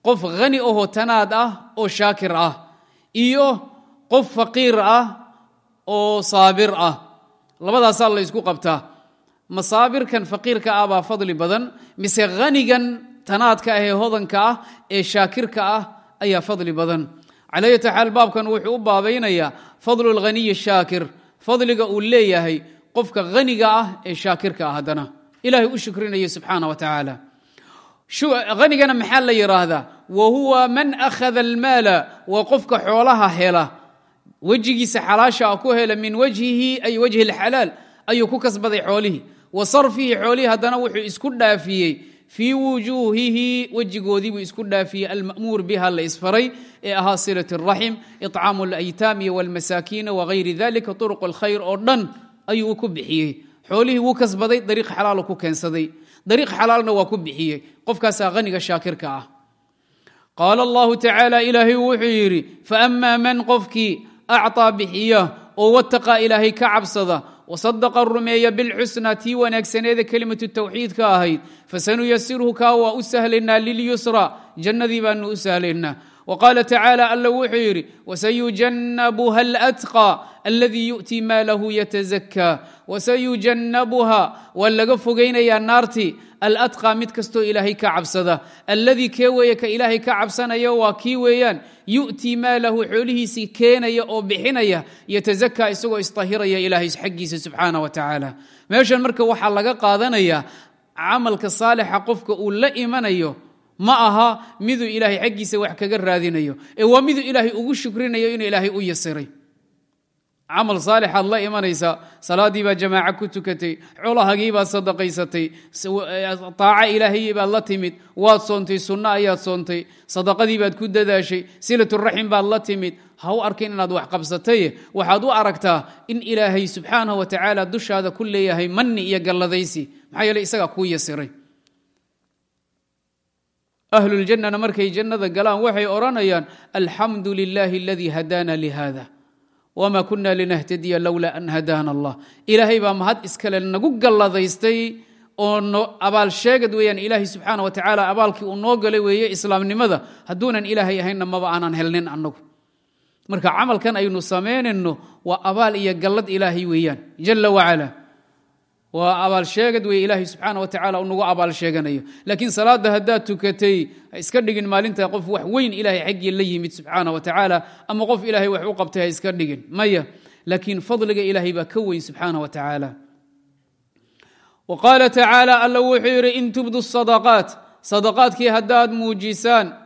qof hani ahoo tanaad ah oo shaakir ah iyo qof faqiir ah oo saabir ah. Labadaasaa la ysku qabtaa. Masaabirkan faqiirka ah baa fadli badan mise hanigan tanaadka ah ee hodanka ah ee shaakirka ah ayaa fadli badan. Calayata xaal baabkan wuxuu u baabaynayaa fadlu shaakir. Fadliga uu leeyahay qofka haniga ah ee shaakirka ah haddana. Ilahay u shukrinaya subxaana wa tacaala. Hanigana maxaa la yidhaahdaa wa huwa man akhada almaala waa qofka xoolaha hela. Wejigiisa xalaasha ku hela min wajhihi ay wajhi lxalaal ayuu ku kasbaday xoolihii. Wa sarfihi xoolihii haddana wuxuu isku dhaafiyey fii wujuuhihi wejigoodiibuu isku dhaafiyey. Alma'muur biha la isfaray ee ahaa silat raxim icaamu alaytaami walmasaakiina wagayri dalika turuq alkhayr oo dhan ayuu ku bixiyey. Xoolihii wuu kasbaday dariiq xalaal ku keensaday. Dariiq xalaalna waa ku bixiyey. Qofkaasaa haniga shaakirka ah. Qaala allahu tacaala ilaahay wuxuu yidhi faama man qofkii acطaa bixiya oo wataqaa ilaahay ka cabsada wasadaqa rumeeya bilxusna tii wanaagsaneeda kelimatu tawxiidka ahayd fasanuyasirhu kaa waa u sahlaynaa lilyusra jannadii baanu u sahlaynaa wqaala tacaala alla wuxuu yidhi wasayujannabuha alatqى aladii yu'tii maalahu yatazakaa wasayujannabuha waa laga fogaynayaa naartii alatqى mid kastoo ilaahay ka cabsada alladii kee weeye ka ilaahay ka cabsanaya waa kii weeyaan yu'tii maalahu xoolihiisii keenaya oo bixinaya yatazakaa isagoo isطahiraya ilaahay xaggiisa subxaana wa tacaala meeshan marka waxaa laga qaadanaya camalka saalixa qofka uu la imanayo ma aha miduu ilaahay xaggiisa wax kaga raadinayo. Ee waa miduu ilaahay ugu shukrinayo inuu ilaahay u yasiray camal saalixaad la imanaysaa salaadii baad jamaaca ku tukatay colahagii baad sadaqaysatay taaca ilaahay baad la timid waad soontay sunno ayaad soontay sadaqadii baad ku dadaashay silaturaxim baad la timid. Ha u arkin inaad wax qabsataye. Waxaad u aragtaa in ilaahay subxaanah wa tacaala dushaada ku leeyahay manni iyo galladaysi. Maxaa yeele isagaa kuu yasiray ahluljannana markay jannada galaan waxay odhanayaan alxamdu lilaahi aladii hadaana lihada wma kuna linahtadiya lowla an hadaana allah. Ilaahay baa mahad iskale nagu galladaystay oo abaal sheegad weeyaan ilaahay subxaana wa tacaala abaalkii uu noo galay weeye islaamnimada. Hadduunan ilaahay ahaynna maba aanan helnin annagu. Marka camalkan aynu samaynayno waa abaal iyo gallad ilaahay weeyaan jala wacala waa abaal sheegad wey ilaahay subxaana wa tacala u nagu abaal sheeganayo. Laakiin salaadda haddaad tukatay iska dhigin maalinta qof wax weyn ilahay xaggii la yimid subxaana wa tacaala ama qof ilaahay wax u qabtay iska dhigin. Maya laakiin fadliga ilaahay baa ka weyn subxaana wa tacaala wa qaala tacaala alla wuxuu in tubdu sadaqaat. Sadaqaadkii haddaad muujisaan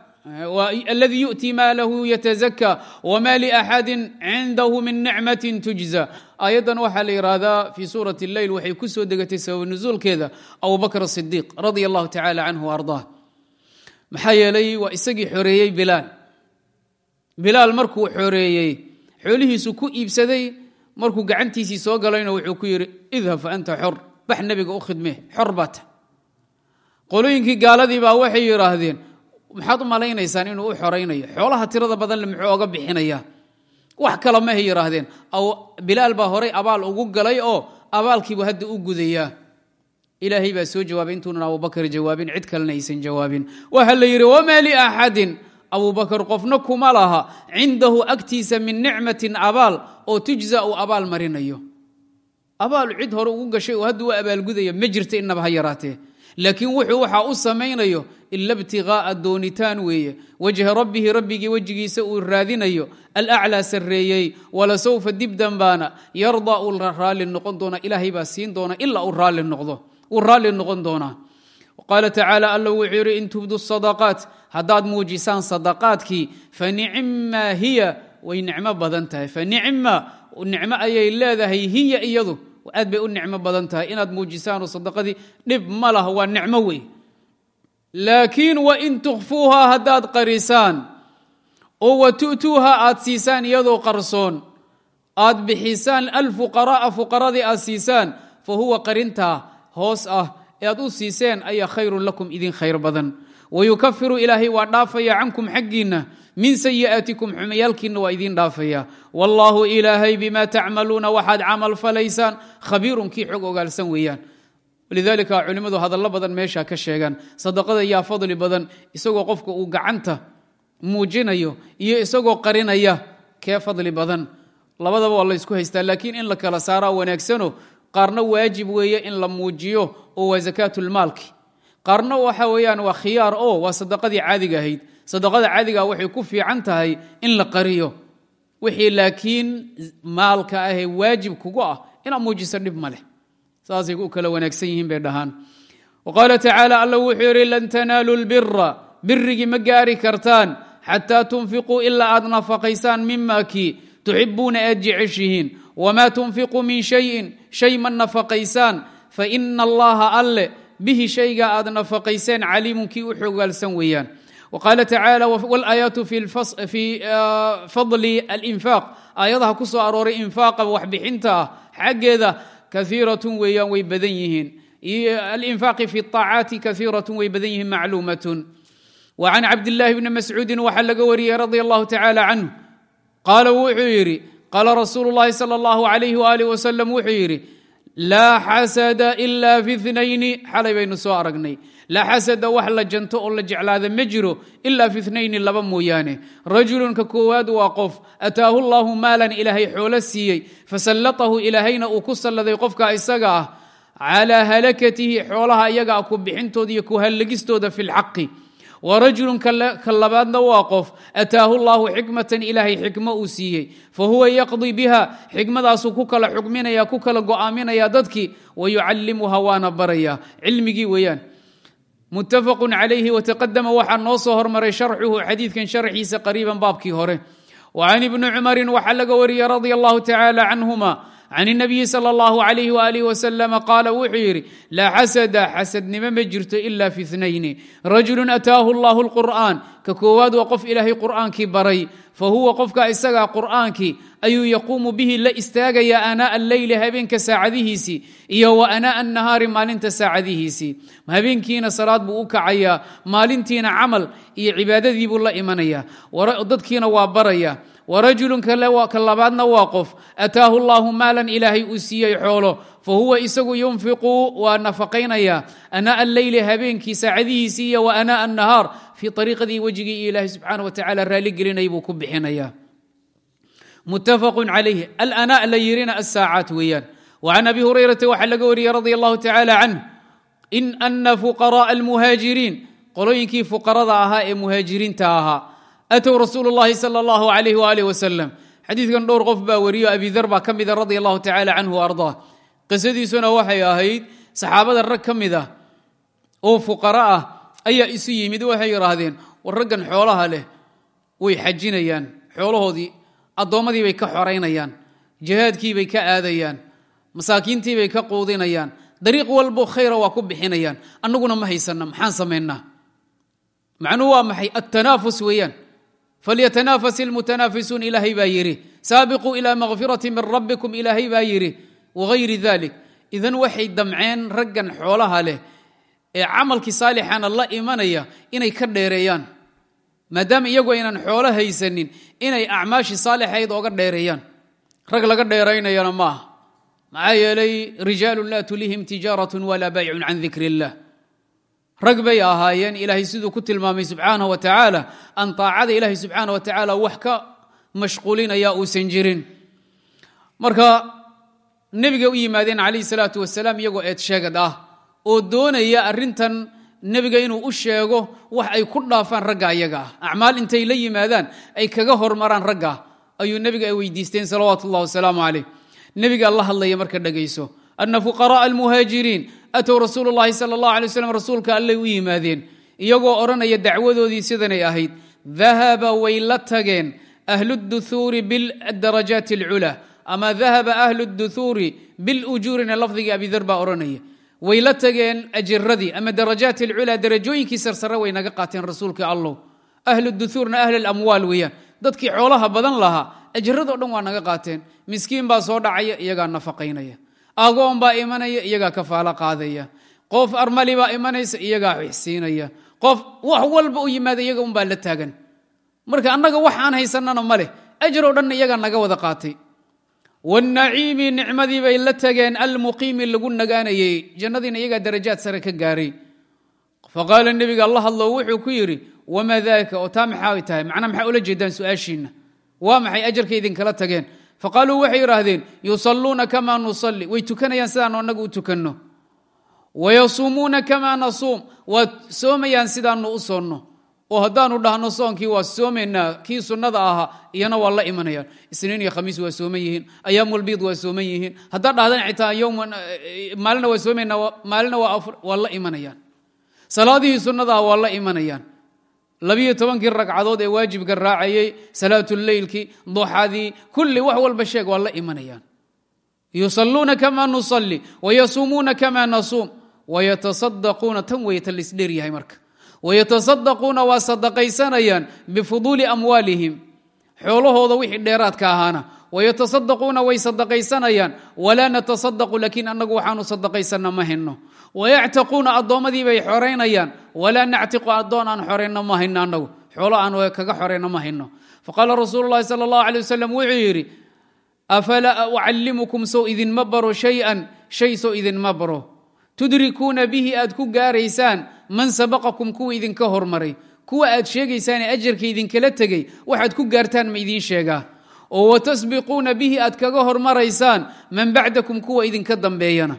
aladii yu'tii maalahu yatazakaa wma liaxadi cindahu min nicmati tujza aayaddan waxaa la yidhaahdaa fii suurati اleyl waxay ku soo degatay sabab nusuulkeeda abubakr asidiiq radia allahu tacala canhu ardaa maxaa yeelay waa isagii xoreeyey bilaal. Bilaal markuu xoreeyey xoolihiisu ku iibsaday markuu gacantiisii soo galayna wuxuu ku yidhi idhab fa anta xor bax nebiga u khidmee xor baa ta. Qolooyinkii gaaladii baa waxay yidhaahdeen maxaad u malaynaysaan inuu u xoraynayo? Xoolaha tirada badanle muxuu oga bixinayaa wax kale mahay yidhaahdeen bilaal baa horay abaal ugu galay oo abaalkiibu hadda u gudayaa. Ilaahay baa soo jawaabay intuunan abubakar jawaabin cid kalena aysan jawaabin. Waxa la yidhi wamaa liaxadin abubakar qofna kuma laha. Cindahu agtiisa min nicmatin abaal oo tujza uu abaal marinayo. Abaal cid hore ugu gashay oo hadda u abaalgudaya ma jirta inaba ha yaraatee laakiin wuxuu waxa u samaynayo ila btigaaa doonitaan weeye. Wajha rabbihi rabbigii wejigiisa uu raadinayo alaclaa sarreeyey walasawfa dib dambaana yarda uu raalli noqon doona ilaahay baa siin doona ilaa uu raalli noqon doonaa. Qaala tacaala alla wuxuu yidhi in tubdu sadaqaat haddaad muujisaan sadaqaadkii fanicima hiya way nicmo badan tahay fanicima nicmo ayay leedahay hiya iyadu aad bay u nicmo badan tahay. Inaad muujisaanoo sadaqadii dhib ma laha waa nicmo wey laakiin wain tukfuuha haddaad qarisaan oo wa tu'tuuha aad siisaan iyadoo qarsoon aad bixisaan alfuqara'a fuqaradii aad siisaan fa huwa qarintaa hoos ah. Ee aad u siiseen ayaa khayrun lakum idin khayr badan. Wayukafiru ilaahay waa dhaafaya cankum xaggiinna min sayi'aatikum xumayaalkiinna waa idiin dhaafaya. Wallaahu ilaahay bima tacmaluuna waxaad camal falaysaan khabiirun kii xog ogaalsan weeyaan. Walidaalika culimmadu hadallo badan meesha ka sheegaan sadaqada yaa fadli badan isagoo qofka uu gacanta muujinayo iyo isagoo qarinaya kee fadli badan. Labadaba waa laysku haystaa laakiin in la kala saaraa wanaagsano qaarna waajib weeye in la muujiyo oo waa zakaatulmaalki qaarna waxa weeyaan waa khiyaar oo waa sadaqadii caadiga ahayd sadaqada caadiga waxay ku fiican tahay in la qariyo. Wixii laakiin maalka ahee waajib kugu ah inaad muujiso dhib ma leh. Saasay u kala wanaagsan yihiin bay dhahaan. Qaala tacaala alla wuxuu yidhi lan tanaaluu lbira birigii ma gaari kartaan xataa tunfiquu ilaa aad nafaqaysaan mima kii tuxibuuna aad jeceshihiin. Wamaa tunfiquu min shayin shay ma nafaqaysaan. Faina allaha alle bihi shayga aad nafaqayseen caliimun kii u xogaalsan weeyaan wqaala tacaala wlaayaatu fi fadli alinfaaq aayadaha ku soo arooray infaaqa waxbixinta ah xaggeeda kaiiratun weeyaan way badan yihiin alinfaaqi fi aacaati kaiiratun way badan yihiin macluumatun wa can cabdillaahi bni mascuudin waxaa laga wariyey radi allahu tacaala canhu qaala wuxuu yidhi qaala rasuulu llahi sal allahu alayh waalih wasalam wuxuu yidhi laa xasada ila fi nayni xalay baynu soo aragnay laa xasada wax la janto oo la jeclaada ma jiro ilaa fi nayni laba mooyaane rajulunka koowaad waa qof ataahu llahu maalan ilaahay xoolo siiyey fasallatahu ilaahayna uu ku salladay qofka isaga ah calaa halakatihi xoolaha iyaga ah ku bixintooda iyo ku hallegistooda fi lxaqi wa rajulun ka labaadna waa qof ataahu llahu xikmatan ilaahay xikmo uu siiyey fa huwa yaqdi biha xikmadaasuu ku kala xukminaya ku kala go'aaminaya dadkii wa yucallimuha waana baraya cilmigii weeyaan mutafaq calayhi wataqadama waxaa noo soo hormaray sharxuhu xadiidkan sharxiisa qariiban baabkii hore. Wa can ibni cumarin waxaa laga wariyey radia allahu tacaala canhuma can inabiyi sala allahu alayh waalih wasalama qaala wuxuu yidhi laa xasada xasadnimo ma jirto ila fi thnayni rajulun ataahu allahu lqur'aan ka koowaad waa qof ilaahay qur'aankii baray fa huwa qofka isagaa qur'aankii ayuu yaquumu bihi la istaagaya anaa alleyli habeenka saacadihiisii iyo wa anaa annahaari maalinta saacadihiisii habeenkiina salaad buu u kacayaa maalintiina iyo cibaadadii buu la imanaya dadkiina waa baraya. Warajulun ka labaadna waa qof. Ataahu llahu maalan ilaahay uu siiyey xoolo. Fa huwa isagu yunfiqu waa nafaqaynaya. Anaa alleyli habeenkii saacadihiisii iyo wa anaa annahaar. Fii ariiqadii wejigii iyo ilaahay subxaana muttafaqu calayh alana la yirina asaacaat weeyaan. Wa can abi hurayrata waxaa laga wariyey radi allahu tacaala canh in ana fuqara'a almuhaajiriin qolooyinkii fuqarada ahaa ee muhaajiriinta ahaa. Atow rasuulu llahi sala allahu alayh waalih wasalam xadiidkan dhowr qof baa wariyo. Abidar baa ka mida radi allahu tacala canhu ardaa qisadiisuna waxay ahayd saxaabada rag ka mid ah oo fuqara ah ayaa isu yimid. Waxay yidhaahdeen war raggan xoolaha leh way xajinayaan. Xoolahoodii addoommadii bay ka xoraynayaan jihaadkii bay ka aadayaan. Masaakiintii bay ka quudinayaan. Dariiq walbo khayra waa ku bixinayaan. Annaguna ma haysanna maxaan samaynaa macnuhu waa maxay? Attanaafus weeyaan. Falyatanaafas ilmutanaafisuun ilaahay baa yidhi. Saabiquu ilaa makfirati min rabbikum ilaahay baa yidhi. Wagayri dalik idan waxay damceen raggan xoolaha leh ee camalkii saalixana la imanaya inay ka dheereeyaan maadaama iyagu aynan xoolo haysanin inay acmaashii saalixayd ooga dheereeyaan. Rag laga dheeraynayana ma aha maxaa yeelay rijaalun laa tulihim tijaaratun walaa baycun can dikr illah rag bay ahaayeen ilaahay siduu ku tilmaamay subxaanah wa aan taacada ilaahay subxaana wa wax ka mashquulinaya uusan jirin. Marka nebiga u yimaadeen calayhi salaatu wasalaam iyagoo eed sheegad ah oo doonaya arrintan nebiga inuu u sheego wax ay ku dhaafaan ragga ayaga. Ah acmaal intay la yimaadaan ay kaga hormaraan ragga ayuu nebiga ay weydiisteen salawaatu ullah wasalaamu calayh. Nebigaa la hadlaya marka dhegayso ana fuqara'a almuhaajiriin atow rasuulu sala allah alay slam rasuulka allay u yimaadeen. Iyagoo odhanaya dacwadoodii sidanay ahayd dahaba way la tageen ahlu duhuuri bidarajaati alculaa ama dahaba ahlu duhuuri bilujuurina lafdiga abidar baa odhanaya way la tageen ajiradii ama darajaat alculaa darajooyinkii sarsare way naga qaateen rasuulka allow. Ahlu duhuurna ahl alamwaal weeyaan. Dadkii xoolaha badan lahaa ajiradoo dhan waa naga qaateen. Miskiin baa soo dhacaya iyagaa nafaqaynaya. Agoon baa imanaya iyagaa kafaalo qaadaya. Qof armali baa imanaysa iyagaa xixsiinaya qof wax walba u yimaada iyaga unbaa la taagan. Marka annaga wax aan haysanana ma leh. Ajaroo dhanna iyagaa naga wada qaatay wاnaciimi nicmadii bay la tageen almuqiimi lagu nagaanayey jannadiina iyagaa darajaad sare ka gaaray faqaala nebiga alla hadlo wuxuu ku yidhi wamaa dalika oo taa maxaa tahay macnaa maxaa ula jeedaan su'aashiinna waa maxay ajarka idinkala tageen faqaaluu waxay yidhaahdeen yusalluuna kamaa nusalli way tukanayaan sidaanu annagu u tukanno wayasuumuuna kamaa nasuum waad soomayaan sidaanu u soonno oo haddaanu dhahno soonkii waa soomaynaa kii sunnada ahaa iyana waa la imanayaan isniin iyo khamiis waa sooman yihiin ayaamulbiid waa sooman yihiin. Haddaad dhahdaan xitaa yowman maalina waa soomaynaa maalina waa la imanayaan. Salaadihii sunnada ah waa la imanayaan. Labiyo tobankii ragcadood ee waajibka raacayey salaatuleylkii duxadii kulli wax walba sheeg waa la imanayaan. Yusalluuna kamaa nusalli wayasuumuuna kamaa nasuum wayatasaddaquuna tan weyta laisdheryahay marka wayatasaddaquuna waa sadaqaysanayaan bifuduuli amwaalihim xoolahooda wixii dheeraadka ahaana wayatasaddaquuna way sadaqaysanayaan walaa natasadaqu laakiin annagu waxaanu sadaqaysanna ma hino wayactaquuna addoommadii bay xoraynayaan walaa nactiqu addoon aan xorayno ma hayno annagu xoolo aan kaga xorayno ma hayno faqaala rasuulu llahi sala allahu alay wasalam wuxuu yidhi afalaa ucallimukum sow idinma baro shay-an tudrikuuna bihi aad ku gaaraysaan. Man sabaqakum kuwa idinka hormaray. Kuwa aad sheegaysaane ajarka idinkala tegey waxaad ku gaartaan ma idiin sheegaa oo watasbiquuna bihi aad kaga hormaraysaan. Man bacdakum kuwa idinka dambeeyana.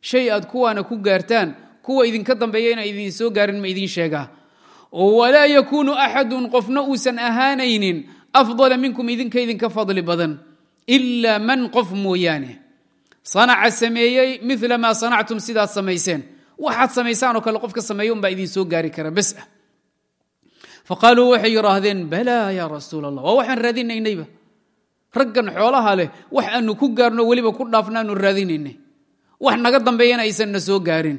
Shay aad kuwaana ku gaartaan kuwa idinka dambeeyana idin soo gaarin ma idiin sheegaa oo walaa yakuunu axadun qofna uusan ahaanaynin. Afdala minkum idinka idinka fadli badan. Ilaa man qof mooyaane sanaca sameeyey mila maa sanactum sidaad samayseen waxaad samaysaan oo kale qofka sameeya unbaa idin soo gaari kara bes ah faqaaluu waxay yidhaahdeen balaa yaa rasuul allah waa waxaan raadinaynayba raggan xoolaha leh wax aanu ku gaarno weliba ku dhaafnaanu raadinaynay wax naga dambeeyana aysan soo gaarin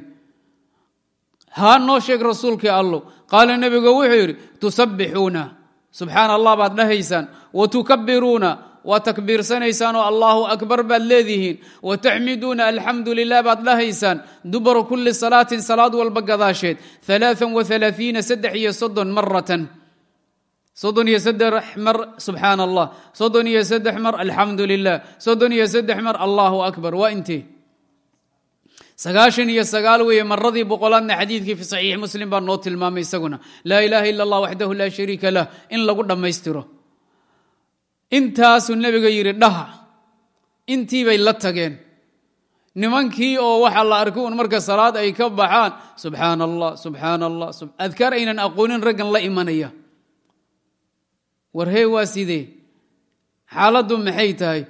haa noo sheeg rasuulkii allow qaala nebigu wuxuu yidhi tusabbixuuna subxaana allah baad dhahaysaan wa tukabiruuna waa takbiirsanaysaan oo allaahu akbar baad leedihiin. Wa taxmiduuna alxamdu lilah baad dhahaysaan dubura kulli salaatin salaad walba gadaasheed. Maratan soddon iyo saddex mar subxaan allah soddon iyo saddex mar alxamdu lilah soddon iyo saddex mar allahu akbar. Waa intee sagaashan iyo sagaal weeye maradii boqolaadna xadiidkii fi saxiix muslim baa noo tilmaamay isaguna. Laa ilaaha ila allah waxdahu laa shariika lah. In lagu dhammaystiro intaasuu nebiga yidhi dhaha intii bay la tageen. Nimankii oo waxaa la arkay un marka salaad ay ka baxaan subxaan allah subxaan allah adkaar aynan aqoonin raggan la imanaya. War hee waa sidee? Xaaladdu maxay tahay?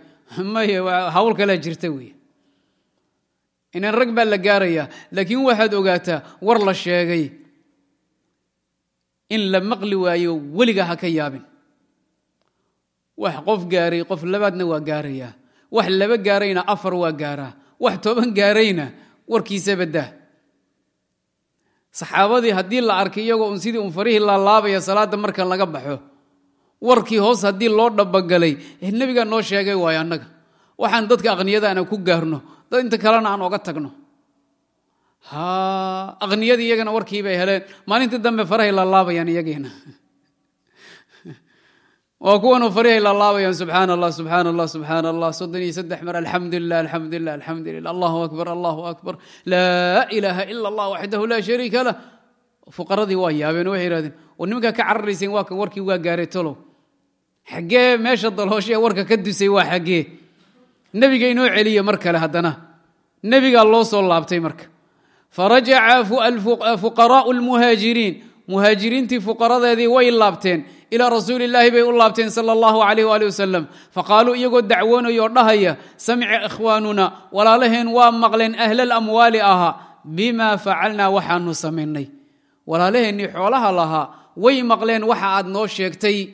Maye hawl kalea jirta wey inan rag baa la gaarayaa laakiin waxaad ogaataa war la sheegay in la maqli waayo weliga ha ka yaabin wax qof gaaray qof labaadna waa gaarayaa wax laba gaarayna afar waa gaaraa wax toban gaarayna warkiisa baddaa saxaabadii haddii la arkay iyagoo un sidii un farihii laalaabaya salaadda marka laga baxo warkii hoos haddii loo dhabagalay nebigaa noo sheegay waayo annaga. Waxaan dadka aqniyada ana ku gaarno dad inta kalena aan oga tagno. Aqniyadii iyagana warkii bay heleen. Maalintii dambe farahay laalaabayaan iyagiina waa kuwanuu farihay laalaabayaan subxaan allah subxaan allah subxaan allah soddon iyo saddex mar alxamdu lilah alxamdu lilah alxamdu lilah allahu akbar allahu akbar. Laa ilaaha ila allah waxdahu laa shariika lah. Fuqaradii waa yaabeen waxay yihahdeen oo nimankaa ka cararayseen waa kan warkii waa gaaray tolow xaggee meesha dalooshe warka ka dusay waa xaggee. Nebiga inoo celiya mar kale haddana. Nebigaa loo soo laabtay marka. Farajaca fuqaraau lmuhaajiriin muhaajiriintii fuqaradeedii way laabteen. Ilaa rasuuli illaahi bay u laabteen sala allahu alayh waali wasalam faqaaluu iyagoo dacwoonaya oo dhahaya samica ikhwaanuna walaalaheen waa maqleen ahlal amwaali ahaa bimaa facalnaa waxaanu samaynay. Walaalaheennii xoolaha lahaa way maqleen waxa aad noo sheegtay.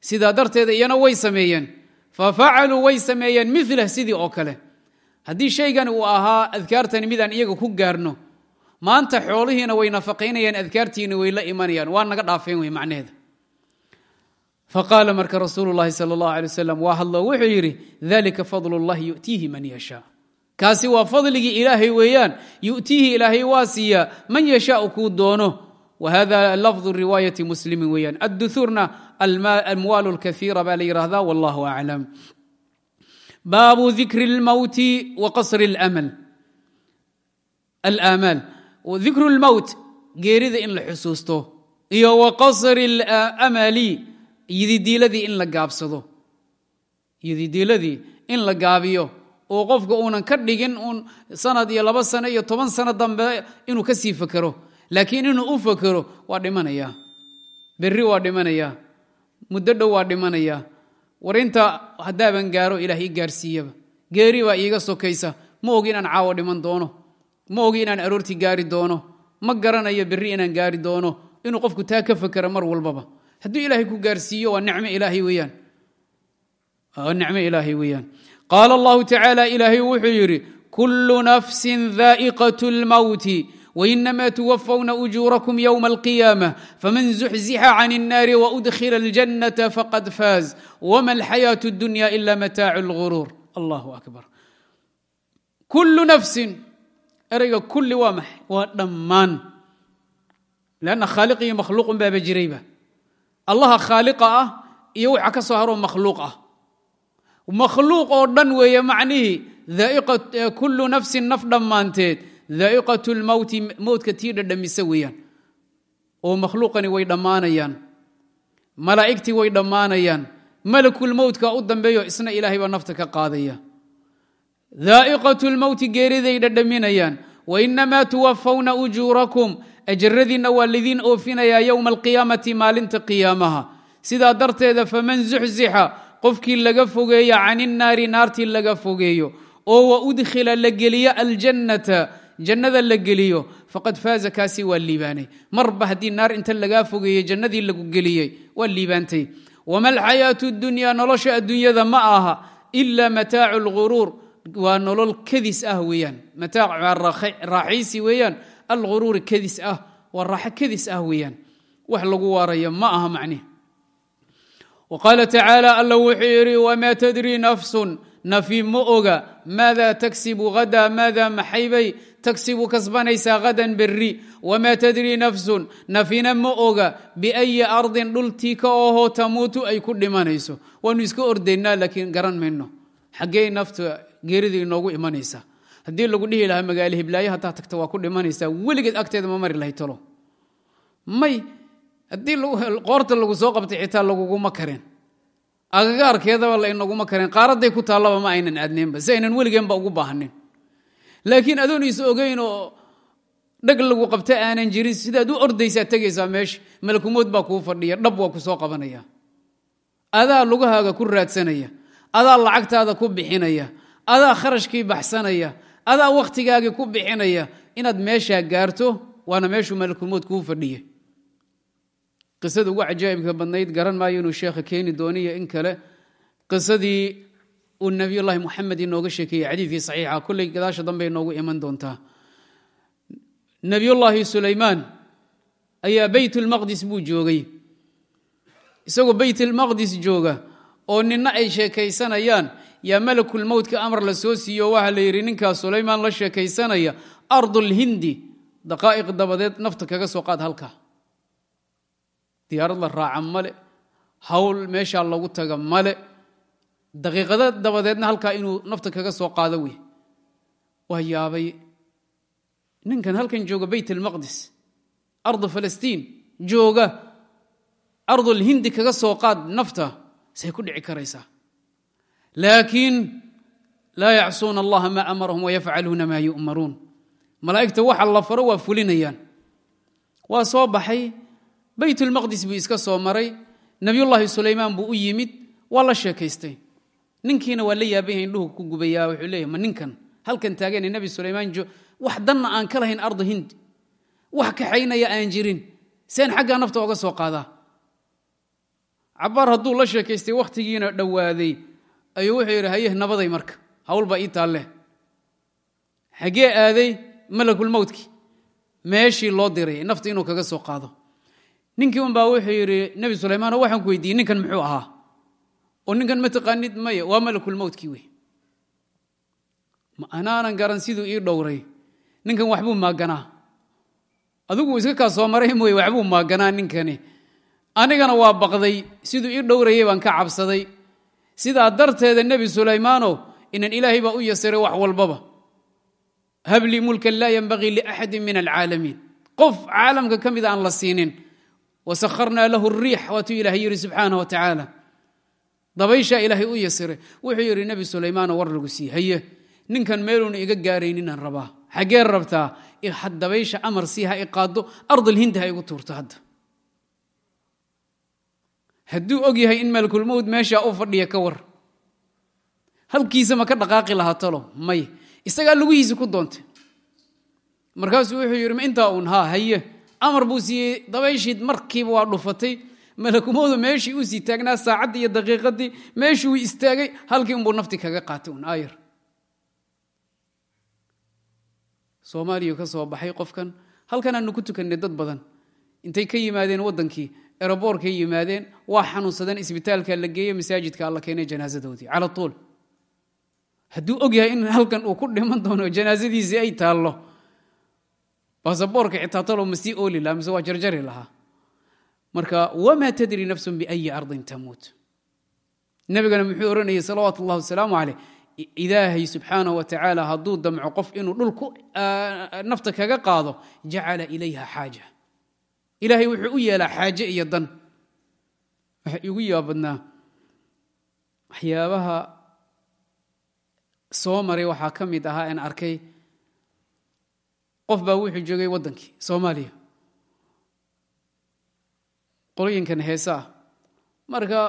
Sidaa darteeda iyana way sameeyeen. Fa facaluu way sameeyeen milah sidii oo kale. Haddii shaygan uu ahaa adkaartani midaan iyaga ku gaarno maanta xoolihiina way nafaqaynayaan adkaartiina way la imanayaan waa naga dhaafeen wey macnaheeda. Faqaala marka rasuulu llahi sal alay wasalam waa hadlo wuxuu yidhi dalika fadl yu'tiihi man yashaa. Kaasi waa fadligii ilaahay weeyaan yu'tiihi ilaahay waa siiyaa man yashaau kuu doono. Wa hada lafdu riwaayati muslimin weeyaan. Adduhuurna amwaalu lkaiira baa la yidhaahdaa wallahu aclam baabu dikri اlmowti wa qasri dikru اlmowt geerida in la xusuusto iyo wa qasri اlamali yididiiladii in la gaabsado. Yididiiladii in la gaabiyo oo qofka uunan ka dhigin uun sanad iyo laba sano iyo toban sano dambe inuu ka sii fakero laakiin inuu u fakero waa dhimanayaa berri waa dhimanayaa muddo dhow waa dhimanayaa war inta haddaaban gaaro ilaah ii gaarsiiyaba. Geeri baa iiga sokaysa. Ma ogi inaan caawo dhiman doono ma ogi inaan aroortii gaari doono ma garanayo berri inaan gaari doono inuu qofku taa ka fakera mar walbaba hadduu ilaahay ku gaarsiiyo waa nicmo ilaahay weeyaan waa nicmo ilaahay weeyaan qaala allahu tacaala ilaahay wuxuu yidhi kulu nafsi daa'iqaة اlmowti وإنما توفون أجوركم يوم القيامة فمن زحزح عن النار وأدخل الجنة فقد فاز وما الحياة الدنيا إلا متاع الغرور الله أكبر كل نفس ereyga kulli waa maxay? Waa dhammaan. Lanna khaaliq iyo makhluuqun baaba jirayba. Allaha khaaliqa ah iyo waxa ka soo haroo makhluuq ah. Makhluuq oo dhan weeye macnihii kullu nafsin naf dhammaanteed daa'iqat lmowti mowtka tii dhadhamisa weeyaan. Oo makhluuqani way dhammaanayaan. Malaa'igtii way dhammaanayaan. Malakulmowtka u dambeeyo isna ilaahay baa nafta ka qaadaya daa'iqat lmowti geeriday dhadhaminayaan wainamaa tuwafawna ujuurakum ajaradiinna waa lidiin oofinayaa yowma alqiyaamati maalinta qiyaamaha sidaa darteeda faman zuxzixa qofkii laga fogeeya can innaari naartii laga fogeeyo oo wa udkhila la geliyo aljannata jannada la geliyo faqad faaza kaasi waa liibaanay marba haddii naar inta lagaa fogeeyey jannadii lagu geliyey waa liibaantay wama alxayaatu dunyaa nolosha adduunyada ma aha ila mataacu lguruur waa nolol kadis ah weeyaan. Mataac raaxaysi weeyaan. Alguruuri kadis ah waa raaxo kadis ah weeyaan. Wax lagu waarayo ma aha macnih qaala tacaala alla wuxuu yidhi wamaa tadri nafsun? Nafi ma oga maada tagsibu hadaa maada maxaybay tagsibu kasbanaysaa hadan berri. Wamaa tadri nafsun? Nafina ma oga biayi ardin dhultii ohoo tamuutu ay ku dhimanayso. Waanu iska ordaynaa laakiin garan mayno. Xaggee nafta geeridii inoogu imanaysaa haddii lagu dhihi lahaa magaalo hiblaayo haddaa tagta waa ku dhimanaysaa weligeed agteeda ma mari lahay talo may haddii qoorta lagu soo qabtay xitaa laguguma kareen agagaarkeedaba la inaguma kareen qaaraday ku taallaba ma aynan aadneenba. Si aynan weligeenba ugu baahanin laakiin adoon is ogeyn oo dhag lagu qabta aanan jirin sidaad u ordaysaa tegaysaa meesha malakumood baa kuu fadhiya dhab waa ku soo qabanaya. Adaa lugahaaga ku raadsanaya. Adaa lacagtaada ku bixinaya adaa kharashkii baxsanaya adaa wakhtigaagii ku bixinaya inaad meeshaa gaarto waana meeshuu malakulmood kuu fadhiya qisada ugu cajaa'ibka badnayd garan maayo inuu sheekha keeni dooniyo in kale. Qisadii uu nebiyullaahi moxamed inooga sheekeeyey xadiidkii saxiixa kolley gadaasha dambe inoogu iman doontaa. Nebiyullaahi sulaymaan ayaa beytulmaqdis buu joogay. Isagoo beytulmaqdis jooga oo ninna ay sheekaysanayaan yaa malakulmowtka amar la soo siiyo waxaa la yidhi ninkaa sulaymaan la sheekaysanaya ardulhindi daqaa'iq dabadeed nafta kaga soo qaad halkaa diyaarad la raaca male hawl meeshaa lagu taga male daqiiqada dabadeedna halkaa inuu nafta kaga soo qaado wey waa yaabay ninkan halkan jooga beyt almaqdis ardu falastiin jooga ardulhindi kaga soo qaad nafta say ku dhici karaysaa laakiin laa yacsuuna allaha maa amarahum wayafcaluuna maa yu'maruun. Malaa'igta waxa la faro waa fulinayaan. Waa soo baxay. Baytulmaqdis buu iska soo maray. Nebiyullaahi sulaymaan buu u yimid. Waa la sheekaystay. Ninkiina waa la yaabanya indhuhu ku gubayaa. Wuxuu leeyahy ma ninkan halkan taagane nebi sulaymaan wax danna aan ka lahayn arda hindi wax kaxaynaya aan jirin. Seen xaggaa nafta oga soo qaadaa cabaar hadduu la sheekaystay wakhtigiina dhowaaday ayuu wuxuu yidhi hayeh nabaday marka. Hawlbaa ii taalleh. Xaggee aaday malakulmowtkii meeshii loo diray nafta inuu kaga soo qaado. Ninkii un baa wuxuu yidhi nebi sulaymaano waxaan ku weydiiyey ninkan muxuu ahaa? Oo ninkan ma taqaanid maya waa malakulmowtkii wey. Ma anaanan garan siduu ii dhowray. Ninkan waxbuu maaganaa adigu iska kaa soo maray mooye waxbuu maaganaa ninkani. Anigana waa baqday siduu ii dhowrayay baan ka cabsaday sidaa darteeda nebi sulaymaano inan ilaahay baa u yasiray wax walbaba. Hablii mulkan laa yenbagii liaxadin min alcaalamiin. Qof caalamka ka mida aan la siinin. Wasakharnaa lahu riix waatuu ilaahay yidhi subxaana wa tacaala. Dabayshaa ilaahay u yasiray wuxuu yidhi nebi sulaymaano war lagu sii haye ninkan meeluuna iga gaarayninaan rabaa. Xaggee rabtaa dabaysha amar sii ha i qaado ardalhindi ha igu tuurto hadda hadduu og yahay in malkulmowd meeshaa u fadhiya ka war. Halkiisa ma ka dhaqaaqi lahaa talo may. Isagaa lugihiisa ku doontay. Markaasuu wuxuu yidhi ma intaa uun haa haye. Amar buu siiyey dabayshiid markiiba waa dhufatay. Malakumowdu meeshii uu sii taagnaa saacaddii iyo daqiiqadii meeshii uu istaagay halkii unbuu nafti kaga qaatay un aayar soomaaliya ka soo baxay qofkan halkan aanu ku tukannay dad badan. Intay ka yimaadeen waddankii eroboorkay yimaadeen waa xanuunsadeen isbitaalka la geeye masaajidka alla keenay janaasadoodii cala tuul. Hadduu og yahay in halkan uu ku dhiman doono janaasadiisii ay taallo. Basaboorka xitaa talo ma sii ooli lahaa mise waa jarjari lahaa. Marka wamaa tadri nafsun biayi ardin tamuut? Nebigana muxuu odhanayay salawaatu ullahi wasalaamu caleyh ilaahay subxaanah wa tacaala hadduu damco qof inuu dhulku nafta kaga qaado jacala ilayha xaaja ilaahay wuxuu u yeelaa xaaje iyo dan. Waxa igu yaabadnaa waxyaabaha soo maray waxaa ka mid ahaa aan arkay qof baa wuxuu joogay waddankii soomaaliya. Qolooyinkan heese ah. Marka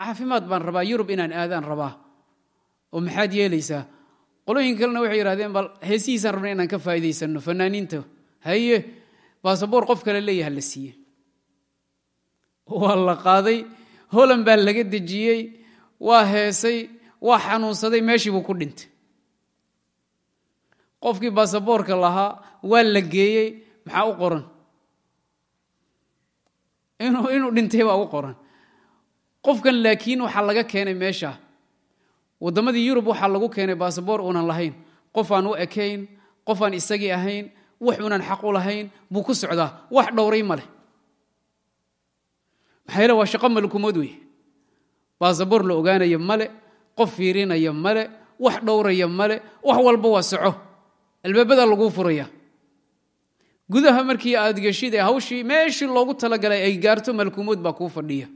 caafimaad baan rabaa yurub inaan aadaan rabaa oo maxaad yeelaysaa? Qolooyin kalena waxay yidhahdeen bal heesihiisaan rabna inaan ka faa'iidaysanno fanaaniinta haye baasaboor qof kale leeyaha la siiye waa la qaaday holan baa laga dejiyey waa heesay waa xanuunsaday meeshii buu ku dhintay. Qofkii baasaboorka lahaa waa la geeyey maxaa u qoran? Inuu dhintay baa u qoran. Qofkan laakiin waxaa laga keenay meesha. Waddamadii yurub waxaa lagu keenay baasaboor uunan lahayn. Qof aan u ekayn qof aan isagii ahayn wax unan xaq u lahayn buu ku socdaa wax dhowray ma leh. Maxaa yeele waa shaqo malkumood wey baasaboor la ogaanaya male qof fiirinaya male wax dhowraya male wax walba waa soco. Albaabada laguu furaya gudaha markii aad geshid ee hawshii meeshii loogu talagalay ay gaarto malkumood baa kuu fadhiya.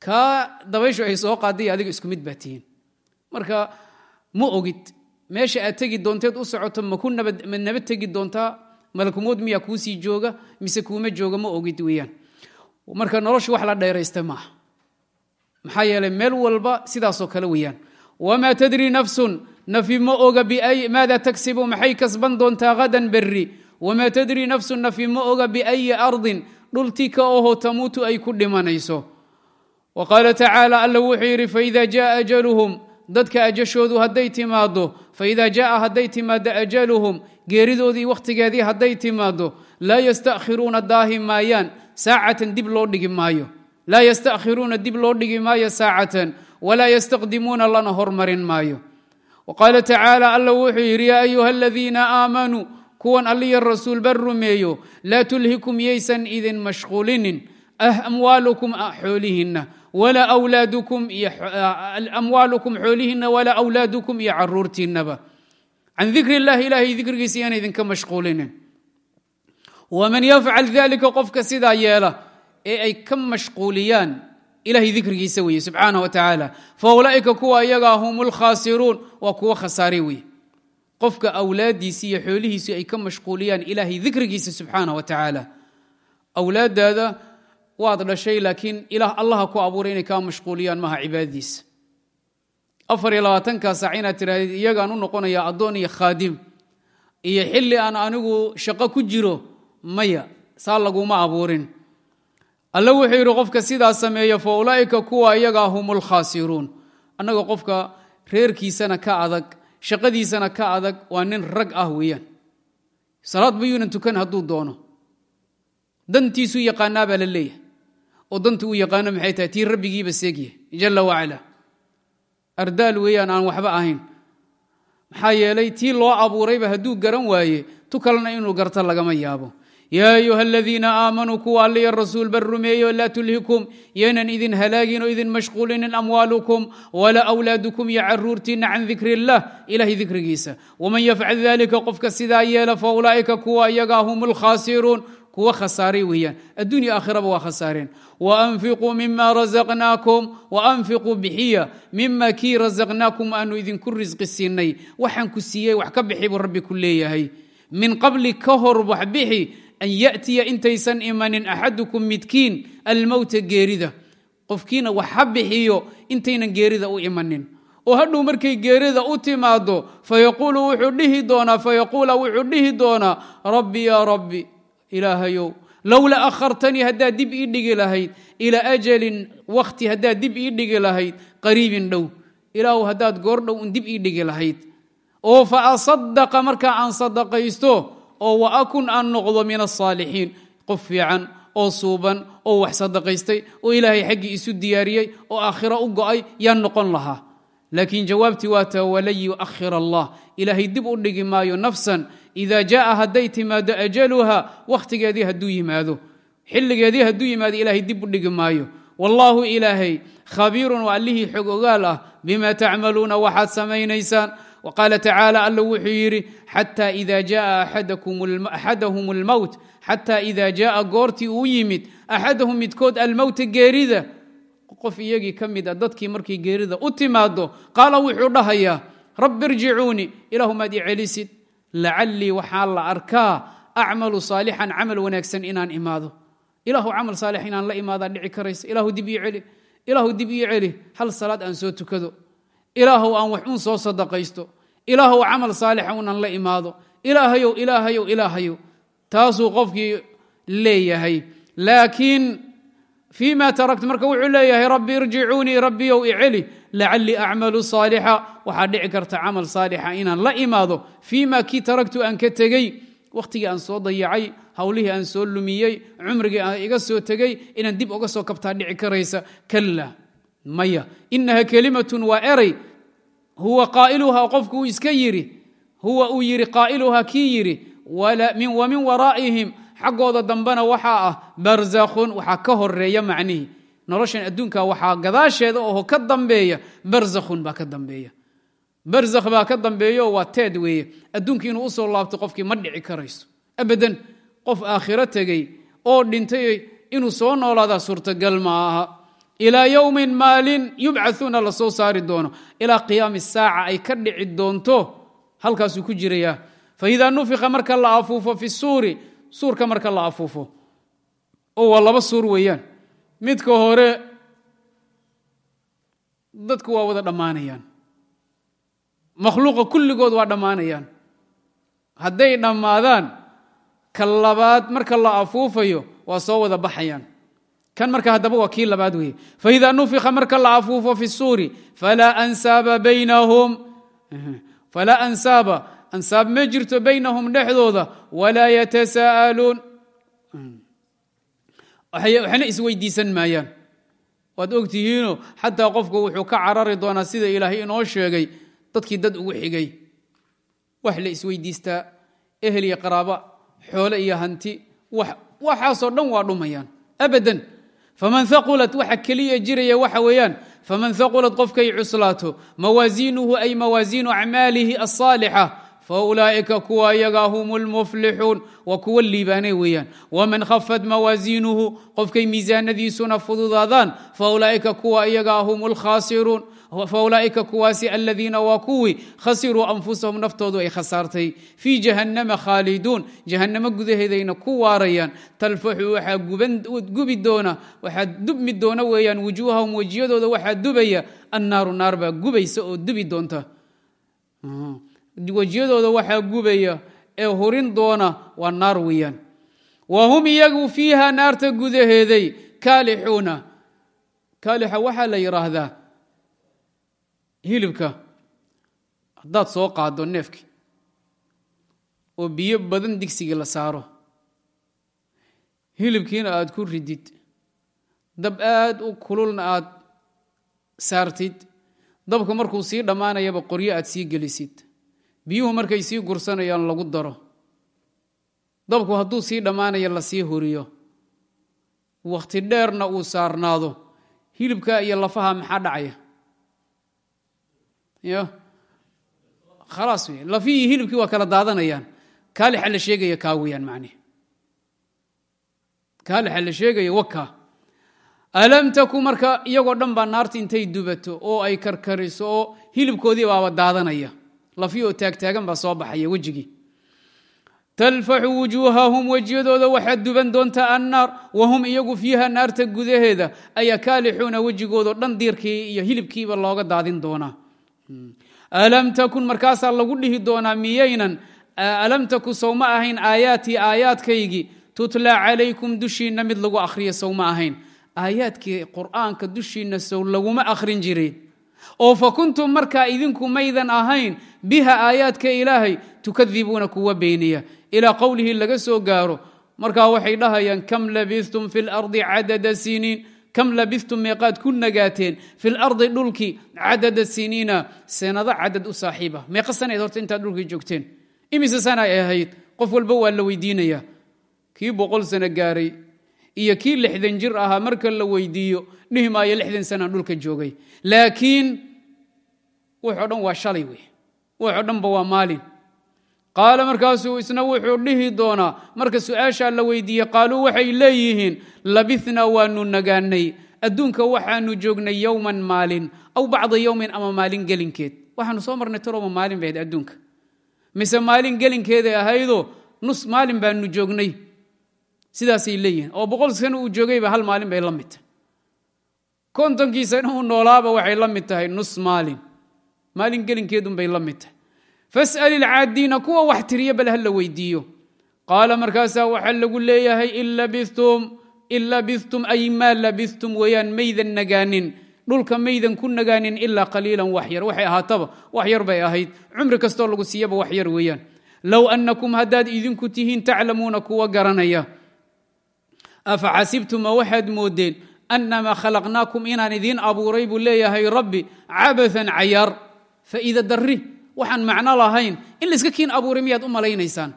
Kaa dabayshu ay soo qaaday adiga isku mid baa tihiin. Marka ma ogid meesha aad tegi doonteed u socoto ma naba tegi doontaa malkumood miyaa kuusii jooga mise kuuma jooga ma ogid weeyaan. Marka nolosha wax la dheeraysta maaha maxaa yeelay meel walba sidaasoo kale weeyaan. Wamaa tadri nafsun nafi ma oga maada tagsibu maxay kasban doontaa hadan berri? Wamaa tadri nafsun nafi ma oga biayi ardin? Dhulti ka oho tamuutu ay ku dhimanayso. Wa qaala tacaala alla wuxuu yidhi faida jaءa ajaluhum dadka ajashoodu hadday timaado faida jaءa hadday timaado ajaluhum geeridoodii wakhtigeedii hadday timaado laa yastakhiruuna daahi maayaan saacatan dib loo dhigi maayo. Laa yastakhiruuna dib loo dhigi maayo saacatan walaa yastaqdimuuna lana hormarin maayo. Wa qaala tacaala alla wuxuu yidhi yaa ayuha aladiina aamanuu kuwan alliya rasuulba rumeeyo laa tulhikum yaysan idin mashquulinin ah amwaalukum xoolihinna walaa awlaadukum iyo amwaalukum xoolihinna walaa awlaadukum iyo caruurtiinnaba can dikri illahi ilaahay dikrigiisa iyana idinka mashquulinin waman yafcal dalika qofka sidaa yeela ee ay ka mashquuliyaan ilahay dikrigiisa weeye subxaanah wa tacaala fa ulaa'ika kuwa iyagaa hum lkhaasiruun waa kuwa khasaare weye qofka awlaaddiisi iyo xoolihiisi ay ka mashquuliyaan ilaahay dikrigiisa subxaanah wa tacaala awlaaddaada waad dhashay laakiin allaha ku abuuray inay kaa mashquuliyaan maaha cibaadadiisa afar iyo labaatankaa saac inaad tirahdid iyagaan u noqonayaa addoon iyo khaadim iyo xilli aan anigu shaqo ku jiro maya saa laguma abuurin. Alle wuxuu yidhi qofka sidaa sameeya fa ulaa'ika kuwa iyagaa hum lkhaasiruun annaga qofka reerkiisana ka adag shaqadiisana ka adag waa nin rag ah weeyaan. Salaad bayuunan tukan hadduu doono. Dantiisuu yaqaanaa baa la leeyahay oo danta uu yaqaano maxay tahay tii rabbigiiba seegya jalla wacala. Ardaal weeyaan aan waxba ahayn. Maxaa yeelay tii loo abuurayba hadduu garan waaye tu kalena inuu garto lagama yaabo. Yaa ayuha aladiina aamanuu kuwa alliya rasuulba rumeeyo laa tulhikum yaynan idin halaagin oo idin mashquulinin amwaalukum walaa awlaadukum iyo caruurtiinna can dikri illah ilahay dikrigiisa waman yafcal dalika qofka sidaa yeela fa ulaa'ika kuwa iyagaa hum lkhaasiruun kuwa khasaaray weeyaan. Addunya aakhiraba waa khasaareen. Waanfiquu mima razaqnaakum waanfiquu bixiya mima kii razaqnaakum aanu idinku risqi siinay waxaan ku siiyey wax ka bixi buu rabbi ku leeyahay. Min qabli ka hor wax bixi an ya'tiya intaysan imanin axadukum midkiin almowta geerida. Qofkiina wax ha bixiyo intaynan geerida u imanin. Oo hadhow markay geerida u timaado fayaquulu wuxuu dhihi doonaa fayaquula wuxuu dhihi doonaa rabbi yaa rabbi ilaahayow lowla akhartanii haddaad dib ii dhigi lahayd ilaa ajalin wakhti haddaad dib ii dhigi lahayd qariibin dhow ilaahu haddaad goor dhow un dib ii dhigi lahayd. Oo fa asadaqa markaa aan sadaqaysto oo wa akun aan noqdo min asaalixiin qof fiican oo suuban oo wax sadaqaystay oo ilaahay xaggii isu diyaariyey oo aakhiro u go'ay yaan noqon lahaa laakiin jawaabtii waata walan yuakhir allah ilaahay dib u dhigi maayo nafsan ida jaaa hadday timaado ajaluha wakhtigeedii haduu yimaado xilligeedii hadduu yimaado ilaahay dib u dhigi maayo wallaahu ilaahay khabiirun waa allihii xog ogaal ah bima tacmaluuna waxaad samaynaysaan qaala tacaala alla wuxuu yidhi xata ida jaa axadahum almowt xataa ida jaaa goortii uu yimid axadahum midkood almowta geerida qof iyagii ka mid a dadkii markii geerida u timaado qaala wuxuu dhahayaa rabbi irjicuunii ilaahumaad i celisid. Lacallii waxaa la arkaa acmalu saalixan camal wanaagsan inaan imaado. Ilaahu camal saalix inaan la imaadaa dhici karaysa. Ilaahu dib ii celi ilaahu dib ii celi hal salaad aan soo tukado. Ilaahow aan wax un soo sadaqaysto. Ilaahow camal saalixa unan la imaado. Ilaahayow ilaahayow ilaahayow. Taasuu qofkii leeyahay. Laakiin fii ma taraktu marka wuxuu leeyahay rabbi irjicuunii rabbiyow iceli lacallii acmalu saalixa waxaa dhici karta camal saalixa inaan la imaado fii ma kii taraktu aan ka tegey wakhtigii aan soo dayacay hawlihii aan soo lumiyey cumrigii aan iga soo tegey inaan dib uga soo kabtaa dhici karaysa kalla maya inaha kelimatun waa eray huwa qaa'iluhaa qofku kii yidhi wa min xaggooda dambena waxaa ah barzakhun waxaa ka horreeya macnihii noloshan adduunka waxaa gadaasheeda oho ka dambeeya barzakhun baa ka dambeeya. Barzakh baa ka dambeeyo waa teed weeye. Adduunkii inuu u soo laabto qofkii ma dhici karayso. Abadan qof aakhiro tegey oo dhintay inuu soo noolaadaa suurtagal ma aha. Ilaa yowmin maalin yubcauuna la soo saari doono. Ilaa qiyaami saaca ay ka dhici doonto halkaasuu ku jirayaa. Faidaa nufika marka la afuufo fi suuri suurka marka la afuufo. Oo waa laba suur weeyaan. Midka hore dadku waa wada dhammaanayaan. Makhluuqa kulligood waa dhammaanayaan. Hadday dhammaadaan ka labaad marka la afuufayo waa soo wada baxayaan. Kan marka haddaba waa kii labaad weeye. Faida nufika marka la afuufo fi suuri falaa ansaaba ansaab ma jirto baynahum dhexdooda walaa yatasaa'aluun waxna isweydiisan maayaan. Waad ogtihiino xataa qofku wuxuu ka carari doonaa sida ilaahay inoo sheegay dadkii dad ugu xigay. Wax la isweydiistaa ehel iyo qaraaba xoole iyo hanti waxaasoo dhan waa dhumayaan. Abadan faman haqulat waxa keliya jiraya waxa weeyaan faman haqulat qofkay cuslaato mawaasiinuhu ay mawaasiinu acmaalihi asaalixa faulaa'ika kuwa iyagaa hum lmuflixuun waa kuwa liibaanay weeyaan waman khafat mawaasiinuhu qofkay miisaanadiisuna fududaadaan faulaa'ika kuwa iyagaa hum lkhaasiruun faulaa'ika kuwaasi aladiina waa kuwii khasiruu anfusahum naftoodu ay khasaartay fii jahannama khaaliduun jahannamo gudaheedayna ku waarayaan talfaxu waxaa gubi doona waxaa dubmi doona weeyaan wujuuhahum wejiyadooda waxaa dubaya annaaru naar baa gubaysa oo dubi doonta wejiyadooda waxaa gubaya ee hurin doona waa naar weeyaan. Wa hum iyagu fiiha naarta gudaheeday kaalixuuna kaalixa waxaa la yidhaahdaa hilibka. Haddaad soo qaado neefki oo biyo badan digsigii la saaro. Hilibkiina aad ku ridid. Dab aad u kululna aad saartid. Dabka markuu sii dhammaanayaba qoryo aad sii gelisid biyuhu markay sii gursanayaan lagu daro. Dabku hadduu sii dhammaanayo la sii horiyo wakhti dheerna uu saarnaado. Hilibka iyo lafaha maxaa dhacaya? Yo khalaas wey lafihii hilibkii waa kala daadanayaan. Kaalixa la sheegaya kaa weyaan macnihi kaalixa la sheegaya wakaa alam taku marka iyagoo dhan baa naarta intay dubato oo ay karkariso oo hilibkoodii baaba daadanaya lafi oo taagtaagan baa soo baxaya wejigii talfaxu wujuuhahum wejiyadooda waxaad duban doontaa annaar wahum iyagu fiiha naarta gudaheeda. Ayaa kaalixuuna wejigoodao dhan diirkii iyo hilibkiiba looga daadin doonaa. Alam takun markaasaa lagu dhihi doonaa miyaynan alam taku sowma ahayn aayaatii aayaadkaygii tutla calaykum dushiinna mid lagu akhriya sowma ahayn. Aayaadkii qur'aanka dushiinna sow laguma akhrin jirin. Oo fa kuntum markaa idinku maydan ahayn biha aayaadka ilaahay tukadibuuna kuwa beeniya. Ilaa qowlihi laga soo gaaro markaa waxay dhahayaan kam labistum fi lardi cadada siniin? Kam labistum meeqaad ku nagaateen fi lardi dhulkii cadada siniina? Sanado cadad u saaxiiba. Meeqa sanayd horta intaad dhulkii joogteen. Imise sana ay ahayd qof walba waa la weydiinaya kii boqol sano gaaray iyo kii lixdan jir ahaa marka la weydiiyo dhihi maayo lixdan sanaan dhulka joogay. Laakiin wuxoo dhan waa shalay wey wuxoo dhanba waa maalin. Qaala markaasuu isna wuxuu dhihi doonaa marka su'aashaa la weydiiyey qaaluu waxay leeyihiin labithnaa waanu nagaanay adduunka waxaanu joognay yowman maalin aw bacda yowmin ama maalin gelinkeed. Waxaanu soo marnay taroma maalin bahayd adduunka. Mise maalin gelinkeeday ahaydoo nus maalin baanu joognay. Sidaasay leeyihiin. Oo boqol sano uu joogayba hal maalin bay la mid tahay. Kontonkiisa inuu noolaaba waxay la mid tahay nus maalin maalin gelinkeedunbay la mid tahay. Fas'al ilcaadiina kuwa wax tiriya bal ha la weydiiyo. Qaala markaasaa waxaa lagu leeyahay in labistum ay maa labistum weeyaan maydan nagaanin. Dhulka maydan ku nagaanin ilaa qaliilan wax yar. Waxay ahaataba wax yar bay ahayd. Cumri kastoo lagu siiyaba wax yar weeyaan low annakum haddaad idinku tihiin taclamuuna kuwa garanaya. Afa xasibtuma waxaad moodeen? Annamaa khalaqnaakum inaan idiin abuuray buu leeyahay rabbi cabathan cayaar fa'iida darri waxaan macno lahayn in layska kiin abuuray miyaad u malaynaysaan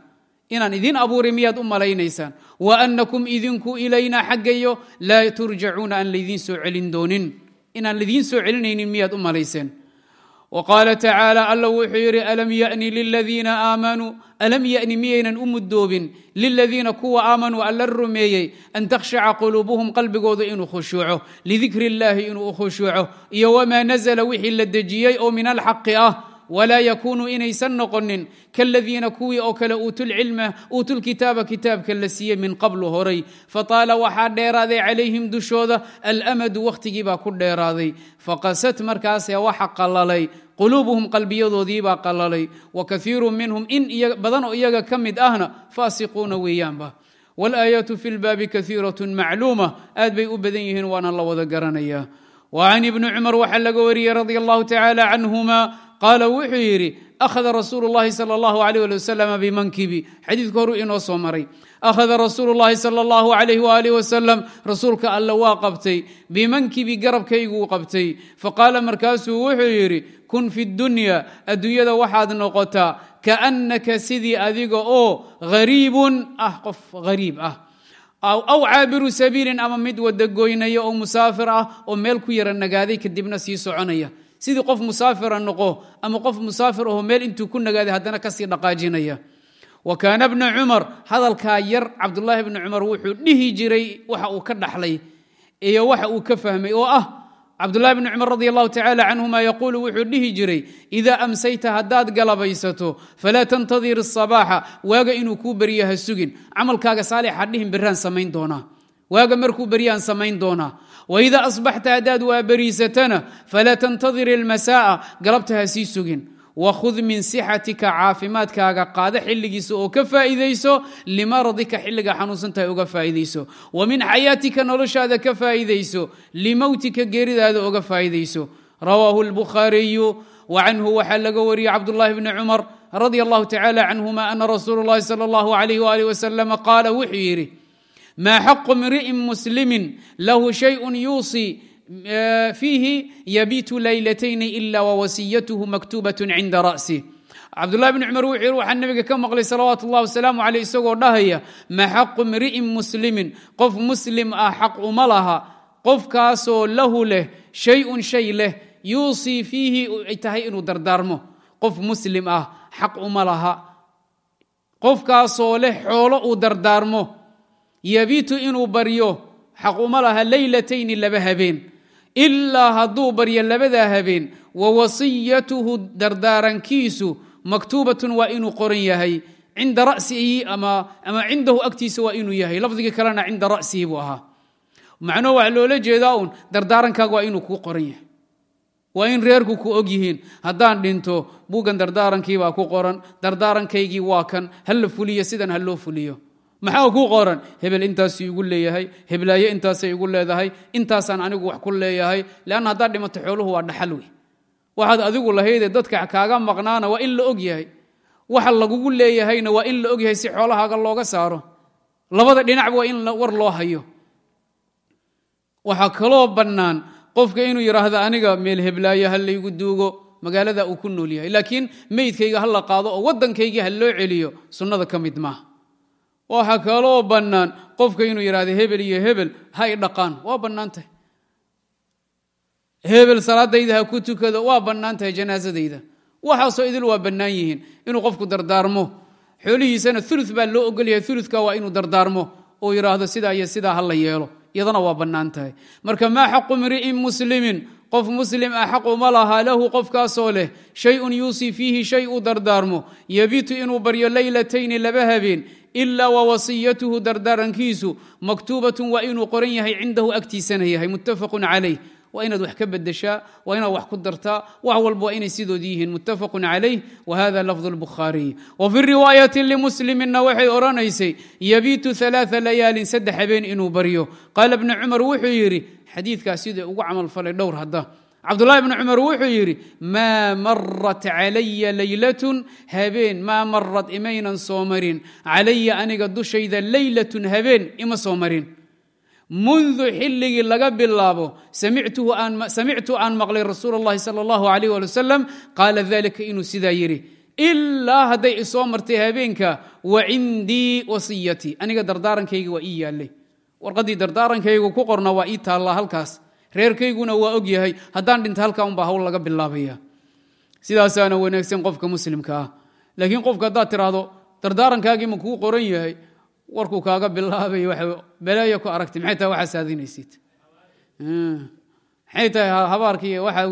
inaan idiin abuuray miyaad u malaynaysaan wa annakum idinku ilaynaa xaggayo laa turjacuuna aan laydiin soo celin doonin. Inaan laydiin soo celinaynin miyaad u malayseen wa qaala tacaala alla wuxuu yidhi alam yani liladiina aamanuu alam yani miyaynan u muddoobin liladiina kuwa aamanuu alla rumeeyey an takhshaca quluubuhum qalbigooda inuu khushuuco lidikri illaahi inuu u khushuuco iyo wamaa nazla wixii la dejiyey oo min alxaqi ah walaa yakunuu inaysan noqonin kaladiina kuwii oo kale uutulkitaaba kitaabka la siiyey min qablu horay fataala waxaa dheeraaday calayhim dushooda alamadu wakhtigiibaa ku dheeraaday faqasat markaasee waxa qalalay quluubuhum qalbiyadoodiibaa qalalay wa kaiiru minhum in badan oo iyaga ka mid ahna faasiquuna weeyaanba wاlaayaatu fi lbaabi kaiiraة macluuma aad bay u badan yihiin waana la wada garanaya وcan ibni cumar waxaa laga wariyey radi allahu tacala canhuma qaala wuxuu yidhi akhada rasuulu اllahi salى اllahu alيh ali waslm bimankibi xadiidka horuu inoo soo maray akhada rasuulu اllahi salى اllahu alayh walih wasalam rasuulka alle waa qabtay bimankibi garabkayguu qabtay faqaala markaasuu wuxuu yidhi kun fi dunya adduunyada waxaad noqotaa kaannaka sidii adiga oo hariibun ah qof hariib ah aw caabiru sabiilin ama mid wada goynaya oo musaafir ah oo meel ku yara nagaaday kadibna sii soconaya sidii qof musaafira noqo ama qof musaafir aho meel intuu ku nagaaday haddana ka sii dhaqaajinaya. Wa kaana bna cumar hadalkaa yar cabdulaahi bni cumar wuxuu dhihi jiray waxa uu ka dhaxlay iyo waxa uu ka fahmay oo ah cabdulahi bni cumar radi allahu tacala canhuma yaquulu wuxuu dhihi jiray idaa amsayta haddaad galabaysato falaa tantadir asabaaxa waaga inuu kuu berya ha sugin. Camalkaaga saalixa dhihin beraan samayn doonaa. Waaga markuu beryaan samayn doonaa waidaa asbaxta haddaad waaberiisatana falaa tantadir ilmasaa'a galabta ha sii sugin wakhud min sixatika caafimaadkaaga qaado xilligiisa oo ka faa'iidayso limaradika xilliga xanuunsantahay uga faa'iidayso wa min xayaatika noloshaada ka faa'iidayso limowtika geeridaada uga faa'iidayso rawaahu lbukhaariyu wa canhu waxaa laga wariyey cabdullahi bni cumar radia allahu tacala canhuma ana rasuulu llahi sala allahu alayh waalih wasalama qaala wuxuu yidhi maa xaqu mri'in muslimin lahu shayun yuusii fiihi yabiitu laylatayni ila wawasiyatuhu maktuubat cinda ra'si cabdulahi bni cumar wuxuu yidhi waxaa nabiga ka maqlay salawaatu ullahi wasalaamu caleyh isagoo dhahaya ma xaqu mri'in muslimin qof muslim ah xaq uma laha qofkaasoo lahu leh shay-un shay leh yuusii fiihi ay tahay inuu dardaarmo qof muslim ah xaq uma laha qofkaasoo leh yabiitu inuu baryo xaq uma laha leylatayni laba habeen ilaa hadduu baryo labadaa habeen wa wasiyatuhu dardaarankiisu maktuubatun waa inuu qoran yahay cinda rasihi ama cindahu agtiisa waa inuu yahay lafdigii kalena cinda ra'sihi buu ahaa. Macnuhu waxaa loola jeedaa uun dardaarankaaga waa inuu kuu qoran yahay. Waa in reerku ku og yihiin haddaan dhinto buuggan dardaarankiibaa ku qoran dardaarankaygii waa kan ha la fuliyo sidan ha loo fuliyo maxaa ku qoran? Hebel intaasuu igu leeyahay heblaaye intaasay igu leedahay intaasaan anigu wax ku leeyahay leanna haddaad dhimato xooluhu waa dhaxal wey waxaad adigu lahaydee dadka kaaga maqnaana waa in la og yahay. Waxa lagugu leeyahayna waa in la og yahay si xoolahaaga looga saaro. Labada dhinacba waa in war loo hayo. Waxaa kaloo bannaan qofka inuu yidhaahdo aniga meel heblaayo ha laygu duugo magaalada uu ku nool yahay. Laakiin meydkayga ha la qaado oo waddankaygii ha loo celiyo sunnada ka mid maaha waxaa kaloo bannaan. Qofka inuu yidhahdo hebel iyo hebel ha i dhaqaan. Waa bannaan tahay. Hebel salaadayda ha ku tukado waa bannaan tahay janaasadayda waxaasoo idil waa bannaan yihiin. Inuu qofku dardaarmo. Xoolihiisana ulu baa loo ogolyahay uluka waa inuu dardaarmo. Oo yidhaahdo sidaa iyo sidaa ha la yeelo. Iyadana waa bannaan tahay. Marka maa xaqu mri'in muslimin qof muslim ah xaq uma lahaa lahu qofkaasoo leh shayun yuusii fiihi shay uu dardaarmo. Yabitu inuu baryo leylatayni laba habeen ilaa wa wasiyatuhu dardaarankiisu maktuubatun waa inuu qoran yahay cindahu agtiisana yahay. Muttafaqun calayh. Waa inaad wax ka bedeshaa waa inaad wax ku dartaa wax walba waa inay sidood yihiin. Muttafaqun calayh. Wa hada lafdu lbukhaariy wa fi riwaayati limusliminna waxay odhanaysay yabiitu alaaa layaalin saddex habeen inuu baryo. Qaala bnu cumar wuxuu yidhi xadiidkaas sidai ugu camalfalay dhowr hadda cabdulahi bni cumar wuxuu yidhi maa marat calaya leylatun habeen maa marad imaynan soo marin calaya aniga dushayda leylatun habeen ima soo marin mundu xilligii laga bilaabo samictu aan maqlay rasuul اllahi salى اllahu alayh ali wasalam qaala dalika inuu sidaa yidhi ilaa hadday isoo martay habeenka wa cindii wasiyatii aniga dardaarankayga waa ii yaallay warqaddii dardaarankaygu ku qorna waa ii taallaa halkaas. Reerkayguna waa og yahay haddaan dhinta halkaa unbaa hawl laga bilaabaya. Sidaasaana wanaagsan qofka muslimka ah. Laakiin qofka haddaad tiraahdo dardaarankaagii ma kuu qoran yahay warkuu kaaga bilaabay beleeya ku aragtay maxay tahay waxaa saadinaysid? Maxay tahay habaarkii waxa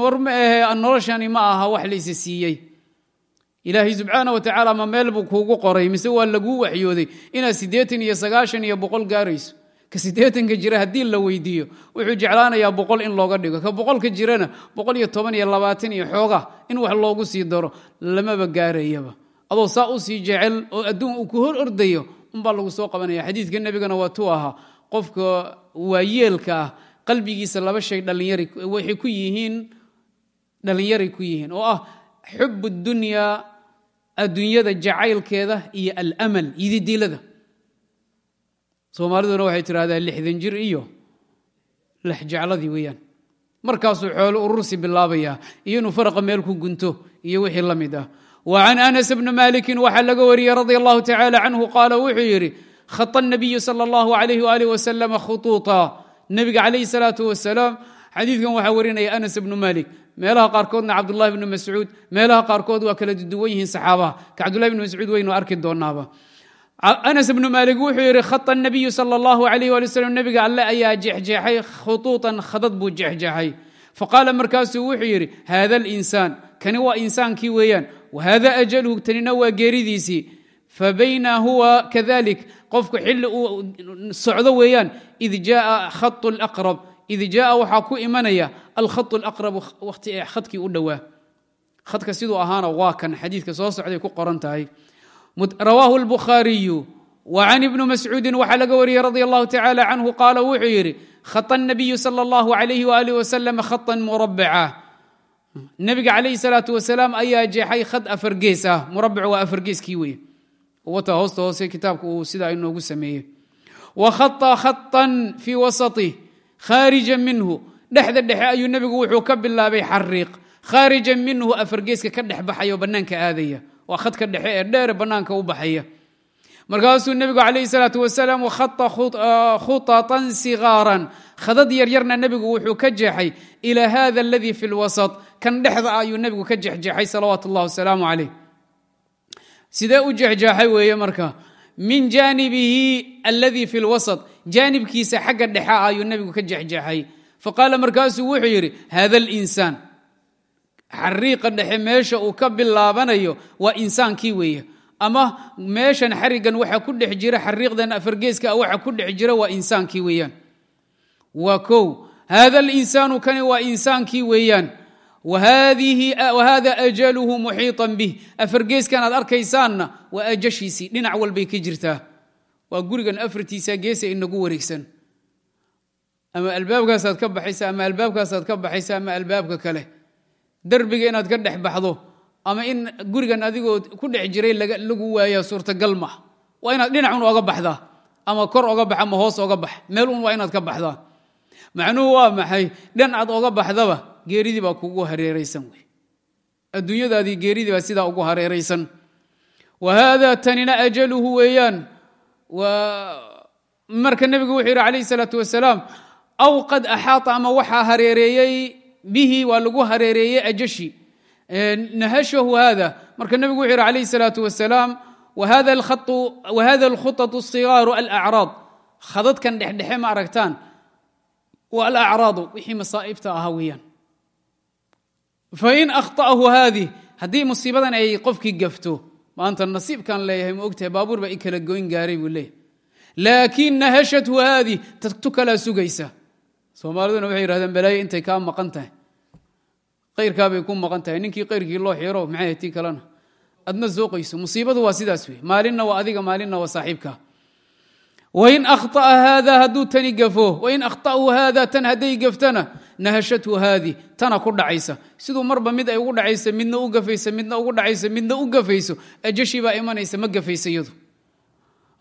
war ma ahe noloshani ma aha wax laysa siiyey ilaahay subxaana wa tacaala ma meel buu kuugu qoray mise waa laguu waxyooday inaad siddeetan iyo sagaashan iyo boqol gaarayso? Ka siddeetanka jira haddii la weydiiyo wuxuu jeclaanayaa boqol in looga dhigo. Ka boqolka jirana boqol iyo toban iyo labaatan iyo xooga in wax loogu sii daro lamaba gaarayaba. Adoo saa u sii jecel oo adduun uu ku hor ordayo unbaa lagu soo qabanaya xadiidka nebigana waa tuu ahaa. Qofka waayeelka ah qalbigiisa laba shay dhallinyari waxay ku yihiin dhallinyaray ku yihiin oo ah xub dunyaa adduunyada jacaylkeeda iyo alamal yididiilada soomaaliduna waxay tidhahdaa lixdan jir iyo lexjecladii weeyaan. Markaasuu xoolo urursi bilaabayaa iyo inuu faraqa meel ku gunto iyo wixii la mid ah. Wa can anas bni maalikin waxaa laga wariyey radi allahu tacala canhu qaala wuxuu yidhi khata nabiyu sala allahu alayh waalih wasalama khutuuta. Nebiga calayhi salaatu wasalaam xadiidkan waxaa warinaya anas meelaha qaarkoodna cabdulahi bni mascuud meelaha qaarkood waa kala duwan yihiin saxaabaha ka cabdulahi bni mascuud waynu arki doonaaba anas bnu maalik wuxuu yidhi khata nabiyu sala allahu alayh wali wslam nebiga alle ayaa jexjeexay khutuutan khadad buu jexjeexay faqaala markaasuu wuxuu yidhi haada alinsaan kani waa insaankii weeyaan wahada ajalhu tanina waa geeridiisii fabayna huwa kadalik qofku xilli uu socdo weeyaan id jaaa khatu laqrab id jaaa waxaa ku imanaya alkhatu alaqrab wati ee khadkii u dhowaa khadka siduu ahaana waa kan xadiidka soo socday ku qoran tahay rawaahu lbukhaariyu wa can ibni mascuudin waxaa laga wariyey radi allahu tacala canhu qaala wuxuu yidhi khata nabiyu sala allahu alayh waalih wasalam khatan murabaca nebiga calayhi salaatu wasalaam ayaa jeexay khad afargees ah murabac waa afargeeskii weye wata hoosta hoose kitaabka uu sidaa inoogu sameeyey wa khata khatan fii wasatih khaarijan minhu. Dhexda dhexe ayuu nebigu wuxuu ka bilaabay xariiq. Khaarijan minhu afargeeska ka dhex baxaya oo bannaanka aadaya. Waa khadka dhexe ee dheere bannaanka u baxaya. Markaasuu nebigu calayhi salaatu wasalaam wakhata khutatan sigaaran khadad yaryarna nebigu wuxuu ka jeexay ilaa hada aladii fi lwasat kan dhexda ah ayuu nebigu ka jexjeexay salawaatu اllah wasalaamu calayh. Sidee u jexjeexay weeye jaanibkiisa xagga dhexe ayuu nebigu ka jexjeexay faqaala markaasuu wuxuu yidhi hada alinsaan xariiqa dhexe meesha uu ka bilaabanayo waa insaankii weeye. Ama meeshan xarigan waxa ku dhex jira xariiqdan afargeeska waxa ku dhex jira waa insaankii weeyaan. Waa kow hada alinsaanu kani waa insaankii weeyaan. Wahada ajaluhu muxiiطan bih. Afargeeskan aad arkaysaanna waa ajashiisii dhinac walbay ka jirtaa waa gurigan afartiisa geesa inagu wareegsan. Ama albaabkaasaad ka baxaysa ama albaabkaasaad ka baxaysa ama albaabka kale. Derbiga inaad ka dhex baxdo ama in gurigan adigoo ku dhex jiray lagu waaya suurtagal mah waa inaad dhinacun oga baxdaa ama kor oga bax ama hoos oga bax. Meel un waa inaad ka baxdaa. Macnuhu waa maxay? Dhan aad oga baxdaba geeridii baa kugu hareeraysan wey. Adduunyadaadii geeridii baa sidaa ugu hareeraysan. Wa haada tanina ajaluhu weeyaan marka nebigu wuxuu yidhi calayh salaatu wasalaam aw qad axaata ama waxaa hareereeyey bihi waa lagu hareereeyey ajashi nahashahu hada marka nebigu wuxuu yidhi calayh salaatu wasalaam wahada alkhuطaة الصigaaru alacraad khadadkan dhexdhexe ma aragtaan waa alacraadu wixii masaa'ibta ahaa weeyaan fain akhta'ahu haadih haddii musiibadan ay qofkii gafto maanta nasiibkan leeyahay ma ogtahay baabuur baa i kala goyn gaaray buu leeyahy laakin nahashathu haadih tu kalaa sugaysa. Soomaaliduna waxay yihahdeen balaayo intay kaa maqan tahay. Kayrkaabay ku maqan tahay. Ninkii kayrkii loo xiro maxay tii kalena adna zooqayso musiibadu waa sidaas wey maalinna waa adiga maalinna waa saaxiibka wain akhطأa haada hadduu tani gafo wain akhta'u haada tan hadday gaftana nahashathu haadi tana ku dhacaysa siduu marba mid ay ugu dhacaysa midna u gafaysa midna ugu dhacaysa midna u gafayso ajashi baa imanaysa ma gafaysa iyadu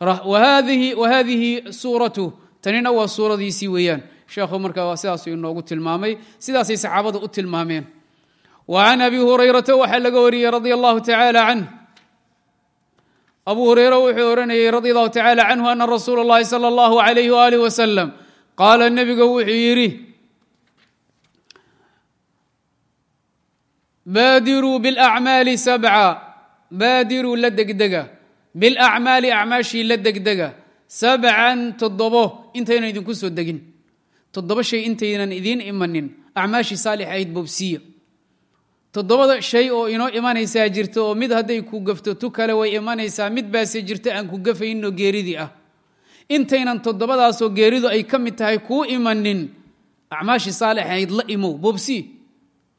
wahadihi suuratu tanina waa suuradiisii weeyaan sheekhu marka sidaasuu inoogu tilmaamay sidaasay saxaabada u tilmaameen وعn abi hurayrata waxaa laga wariyey radي الlahu tacalى canh abu hureyre wuxuu oranayey radي الlahu tacalى canhu ana rasuula اllahi salى اllahu عalayh walih waslm qaala nebiga wuxuu yidhi baadiruu bاlأcmaali sabca baadiruu la degdega biاlأcmaali acmaashii la degdega sabcan toddobo intaynan idinku soo degin toddoba shay intaynan idiin imanin acmaashii saalix ahayd bobsiya toddobada shay oo inoo imanaysaa jirta oo mid hadday ku gafto tu kale way imanaysaa mid baase jirta aan ku gafayninoo geeridii ah. Intaynan toddobadaasoo geeridu ay ka mid tahay kuu imanin acmaashii saalix ahayd la imow bobsi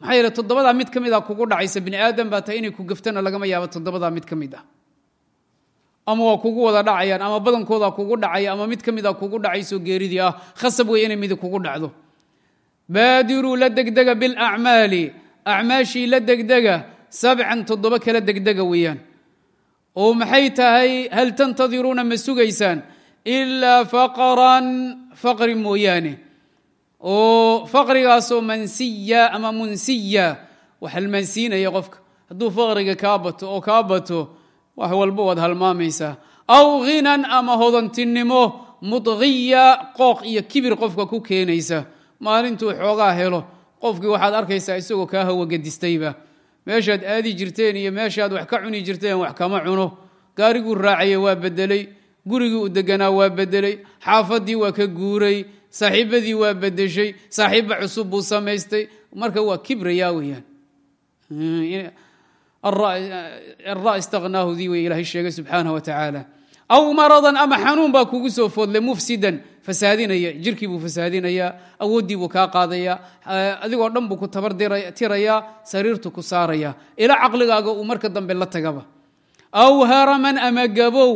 maxaa yeele toddobadaa mid ka mid a kugu dhacaysa bini aadam baa tahay inay ku gaftana lagama yaabo toddobadaa mid ka mid ah. Ama waa kugu wada dhacayaan ama badankooda kugu dhacaya ama mid ka mid a kugu dhacaysoo geeridii ah khasab wey inay midi kugu dhacdo. Baadiruu la degdega bilacmaali acmaashii la degdega sabcan toddoba kala degdega weeyaan. Oo maxay tahay hal tantadiruuna ma sugaysaan? Ilaa faqran faqri mooyaane. Oo faqrigaasoo mansiya ama munsiya. Wax halmaansiinaya qofka. Hadduu faqriga kaa bato oo kaa bato wax walba waad halmaamaysaa. Aw ghinan ama hodantinimo mudqiya qooq iyo kibir qofka ku keenaysa. Maalintuu xoogaa helo qofkii waxaad arkaysaa isagoo kaa hawagadistayba meeshaad aadi jirteen iyo meeshaad wax ka cuni jirteen wax kama cuno. Gaariguu raacaya waa bedelay gurigii u deganaa waa bedelay xaafadii waa ka guuray. Saaxiibadii waa bedeshay saaxiibba cusub buu samaystay. Marka waa kibraya weyaan ara istanaahu dii wey ilahay sheegay subxaanah wa tacaala aw maradan ama xanuun baa kugu soo foodlay mufsidan fasaadinaya jirkii buu fasaadinayaa awooddii buu kaa qaadaya adigoo dhan buu ku tabar tirayaa sariirtu ku saaraya. Ila caqligaaga uu marka dambe la tagaba. Aw haraman ama gabow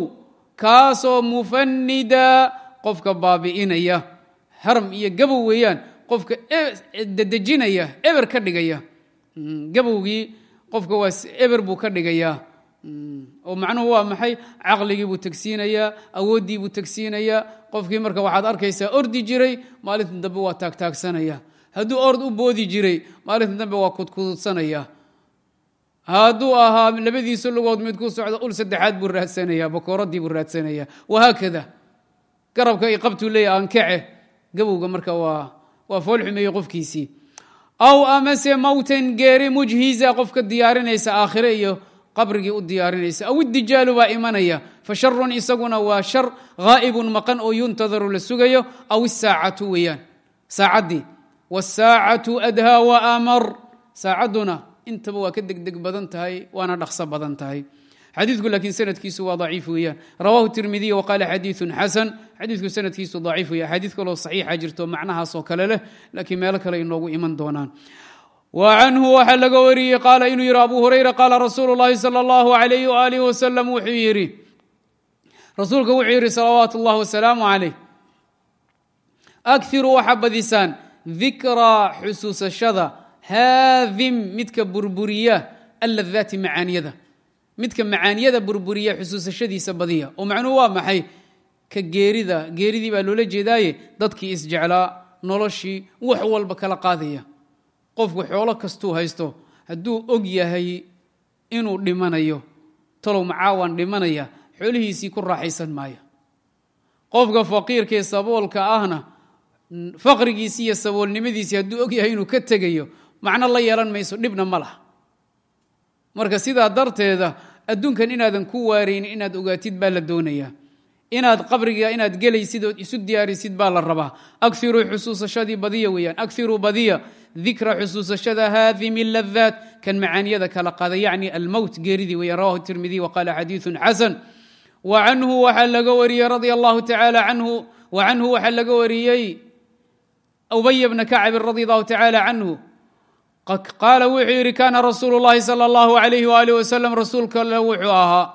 kaasoo mufanida qofka baabi'inaya. Haram iyo gabow weeyaan qofka dedejinaya eber ka dhigaya. Gabowgii qofka waa eber buu ka dhigayaa oo macnuhu waa maxay? Caqligii buu tegsiinayaa awooddii buu tegsiinayaa qofkii marka waxaad arkaysaa ordi jiray maalinta dambe waa taagtaagsanaya hadduu ord u boodi jiray maalinta dambe waa kudkududsanaya hadduu ahaa labadiisa lugood mid ku socdo ul saddexaad buu raadsanaya bakooradii buu raadsanaya wahaakada garabka i qabtuu leeyahy ankace gabowga marka waa fool xumeeyey qofkiisii. Aw amase mowtan geeri mujhiza qofka diyaarinaysa aakhire iyo qabrigii u diyaarinaysa. Aw idijaalu baa imanaya. Fa sharun isaguna waa shar ghaa'ibun maqan oo yuntadaru la sugayo. Aw isaacatu weeyaan. Saacaddii wاsaacatu adhaa waamar saacadduna intaba waa ka degdeg badan tahay waana dhaqso badan tahay. Xadiidku laakiin sanadkiisu waa daciif weeyaan. Rawahu tirmidiy waqaala xadiiثun xasan. Xadiidku sanadkiisu daciif weya axaadiid kaloo saxiixa jirto macnahaasoo kale leh laakiin meelo kale inoogu iman doonaan wa canhu waxaa laga wariyey qaala inuu yidhi abu hurayra qaala rasuulu lahi sal اllahu alayh waalih wasalam wuxuu yidhi rasuulka wuxuu yidhi salawaat اllah wasalaamu alayh akiru waxaa badisaan dikraa xusuusashada haadim midka burburiya aladaati macaaniyada midka macaaniyada burburiya xusuusashadiisa badiya oo macnuhu waa maxay ka geerida geeridii baa loola jeedaaye dadkii isjeclaa qofku xoolo kastuu haysto hadduu og yahay inuu dhimanayo talow macaawaan dhimanaya xoolihiisii ku raaxaysan maayo. Qofka faqiirkaee saboolka ahna faqrigiisii iyo saboolnimadiisii hadduu og yahay inuu ka tegayo macno la yeelan mayso dhibna ma laha. Marka sidaa darteeda adduunkan inaadan ku waaraynin inaad ogaatid baa la doonayaa. Inaad qabriga inaad gelaysid ood isu diyaarisid baa la rabaa. Akiruu xusuusashadii badiya weeyaan akiruu badiya dikra xusuusashada haadimi ladaat kan macaaniyada kala qaada yacni almowt geeridii weeyaan rawahu tirmidiy waqaala xadiiثun xasan wa canhu waxaa laga wariyey radia allahu tacaala canhu wa canhu waxaa laga wariyey ubay bna kacbin radi allahu tacaala canhu qaala wuxuu yidhi kaana rasuulu llahi sala allahu alayh waalih wasalam rasuulka alle wuxuu ahaa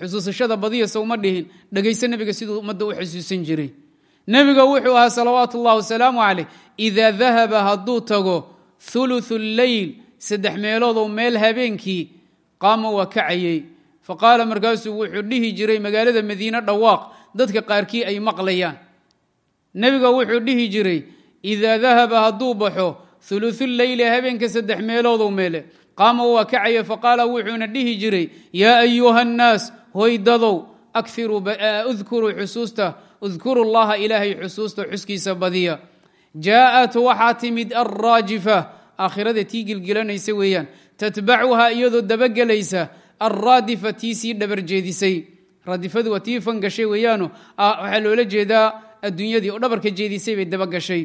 xusuusashada badiya sowma dhihin dhegayse nebiga siduu ummadda u xusuusan jiray nebiga wuxuu ahaa salawaatu ullahi wasalaamu calayh idaa dahaba hadduu tago huluthu leyl saddex meeloodoo meel habeenkii qaama waa kacayey faqaala markaasuu wuxuu dhihi jiray magaalada madiine dhawaaq dadka qaarkii ay maqlayaan nebiga wuxuu dhihi jiray idaa dahaba hadduu baxo hulutuleyli habeenka saddex meeloodow meele qaama waa kacaya faqaala wuxuuna dhihi jiray yaa ayuha nnaas hoydadow udkuruu xusuusta udkuru llaha ilaahay xusuusta xuskiisa badiya jaa'at waxaa timid alraajifa aakhirada tii gilgilanaysa weeyaan tatbacuhaa iyadoo dabagelaysa alraadifa tii sii dhabarjeedisay raadifadu waa tii fangashay weeyaano waxaa loola jeedaa adduunyadii oo dhabarka jeedisay bay dabagashay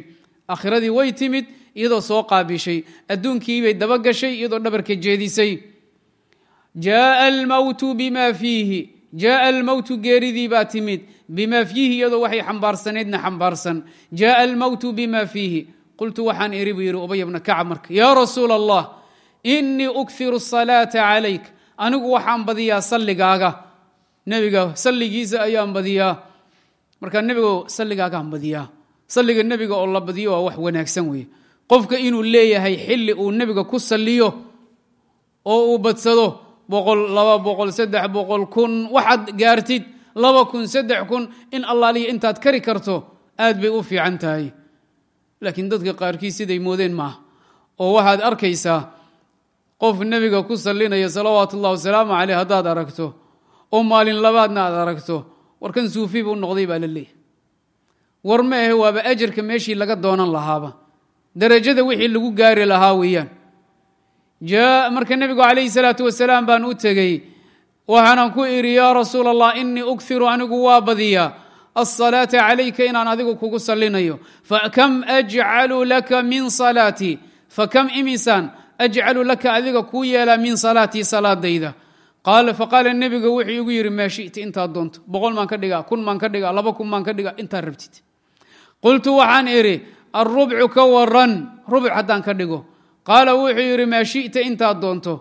aakhiradii way timid iyadoo soo qaabishay adduunkiibay dabagashay iyadoo dhabarka jeedisay jaaa almowtu bima fiihi jaaa almowtu geeridii baa timid bima fiihi iyadoo waxay xambaarsanaydna xambaarsan jaaa almowtu bima fiihi qultu waxaan iri buu yidhi ubay bna kacab marka yaa rasuul allah inii ukhiru asalaata calayk anigu waxaan badiyaa salligaaga nebiga salligiisa ayaan badiyaa marka nebigo salligaagaan badiyaa salliga nebiga oo la badiyo waa wax wanaagsan weeye qofka inuu leeyahay xilli uu nebiga ku salliyo oo uu badsado boqol laba boqol saddex boqol kun waxaad laba kun saddex kun in allaaliya intaad kari karto aad bay u fiican tahay. Laakiin dadka qaarkii siday moodeen maaha oo waxaad arkaysaa qof nebiga ku sallinaya salawaatu ullahi wasalaamu caleyh haddaad aragto oo maalin labaadna aad aragto warkan suufi buu noqday baa la leeyahy war ma ahe waaba ajarka meeshii laga doonan lahaaba. Darajada wixii lagu gaari lahaa weeyaan. Marka nebigu calayhi salaatu wasalaam baan u tegey waxaanan ku idhi yaa rasuul allah inii ukhiru anigu waa badiyaa. Alsalaata calayka inaan adigu kugu sallinayo. Fakam ajcalu laka min salaatii fakam imisaan ajcalu laka adiga kuu yeelaa min salaatii salaadayda. Faqaala nebiga wuxuu igu yidhi maa shita intaad doonto. Boqol maan ka dhigaa kun maan ka dhigaa laba kun maan ka dhigaa intaad rabtid. Qultu waxaan idhi alrubcu ka waran rubuc haddaan ka dhigo. Qaala wuxuu yidhi maa shita intaad doonto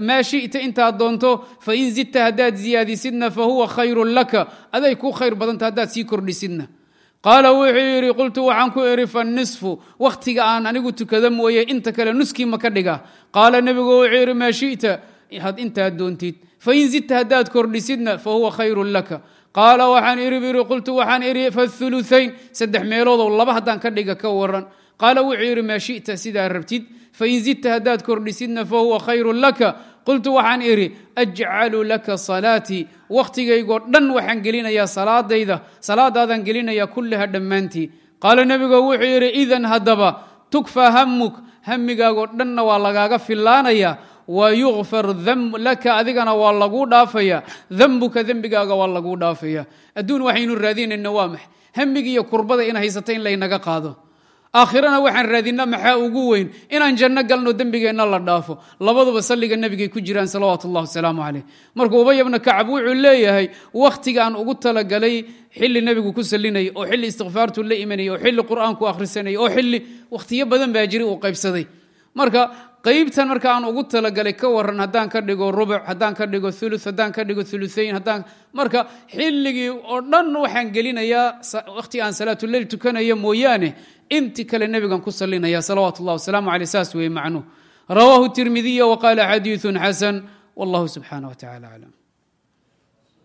maa shita intaad doonto fain zidta haddaad ziyaadisidna fahuwa khayrun laka aday kuu khayr badanta haddaad sii kordhisidna qaala wuxuu yidhi qultu waxaan ku idhi fanisfu wakhtiga aan anigu tukada mooye inta kale nuskii ma ka dhiga qaala nebigu wuxuu yidhi maa shita had intaad doontid fain zidta haddaad kordhisidna fahuwa khayrun laka qaala waxaan iri iri qultu waxaan idhi fathuluthayn saddex meeloodow laba haddaan ka dhiga ka waran qaala wuxuu fain zidta haddaad kordhisidna fahuwa khayrun laka qultu waxaan idhi ajcalu laka salaatii wakhtigaygoo dhan waxaan gelinayaa salaadayda salaadaadaan gelinayaa kullaha dhammaantii qaala nebigu wuxuu yidhi idan haddaba tukfa hamuk hamigaagoo dhanna waa lagaaga fillaanayaa wa yukfar laka adigana waa laguu dhaafaya dembuka dembigaaga waa laguu dhaafaya adduun waxaynu raadinayna waa max hamiga iyo kurbada in haysata in laynaga qaado aakhirana waxaan raadina maxaa ugu weyn? Inaan janno galno dembigeenna la dhaafo. Labaduba salliga nebigay ku jiraan salawaatu ullahi wasalaamu caleyh marka ubay bna kacab wuxuu leeyahay wakhtigaan ugu talagalay xilli nebigu ku sallinayay oo xilli istikfaartu la imanayay oo xilli qur'aanku akhrisanayay oo xilli wakhtiyo badan baa jiri uu qaybsaday. Marka qeybtan marka aan ugu talagalay ka waran haddaan ka dhigo rubuc haddaan ka dhigo ulu haddaan ka dhigo uluayn haddaan marka xilligii oo dhan waxaan gelinayaa wakhti aan salaatuleyl tukanaya mooyaane inti kale nebigan ku salinaya salawaatu ullah wasalaamu aleyh saas weeye macnuh rawaahu tirmidiya waqaala xadiiثu xasan wallahu subxaanah wa tacala aclam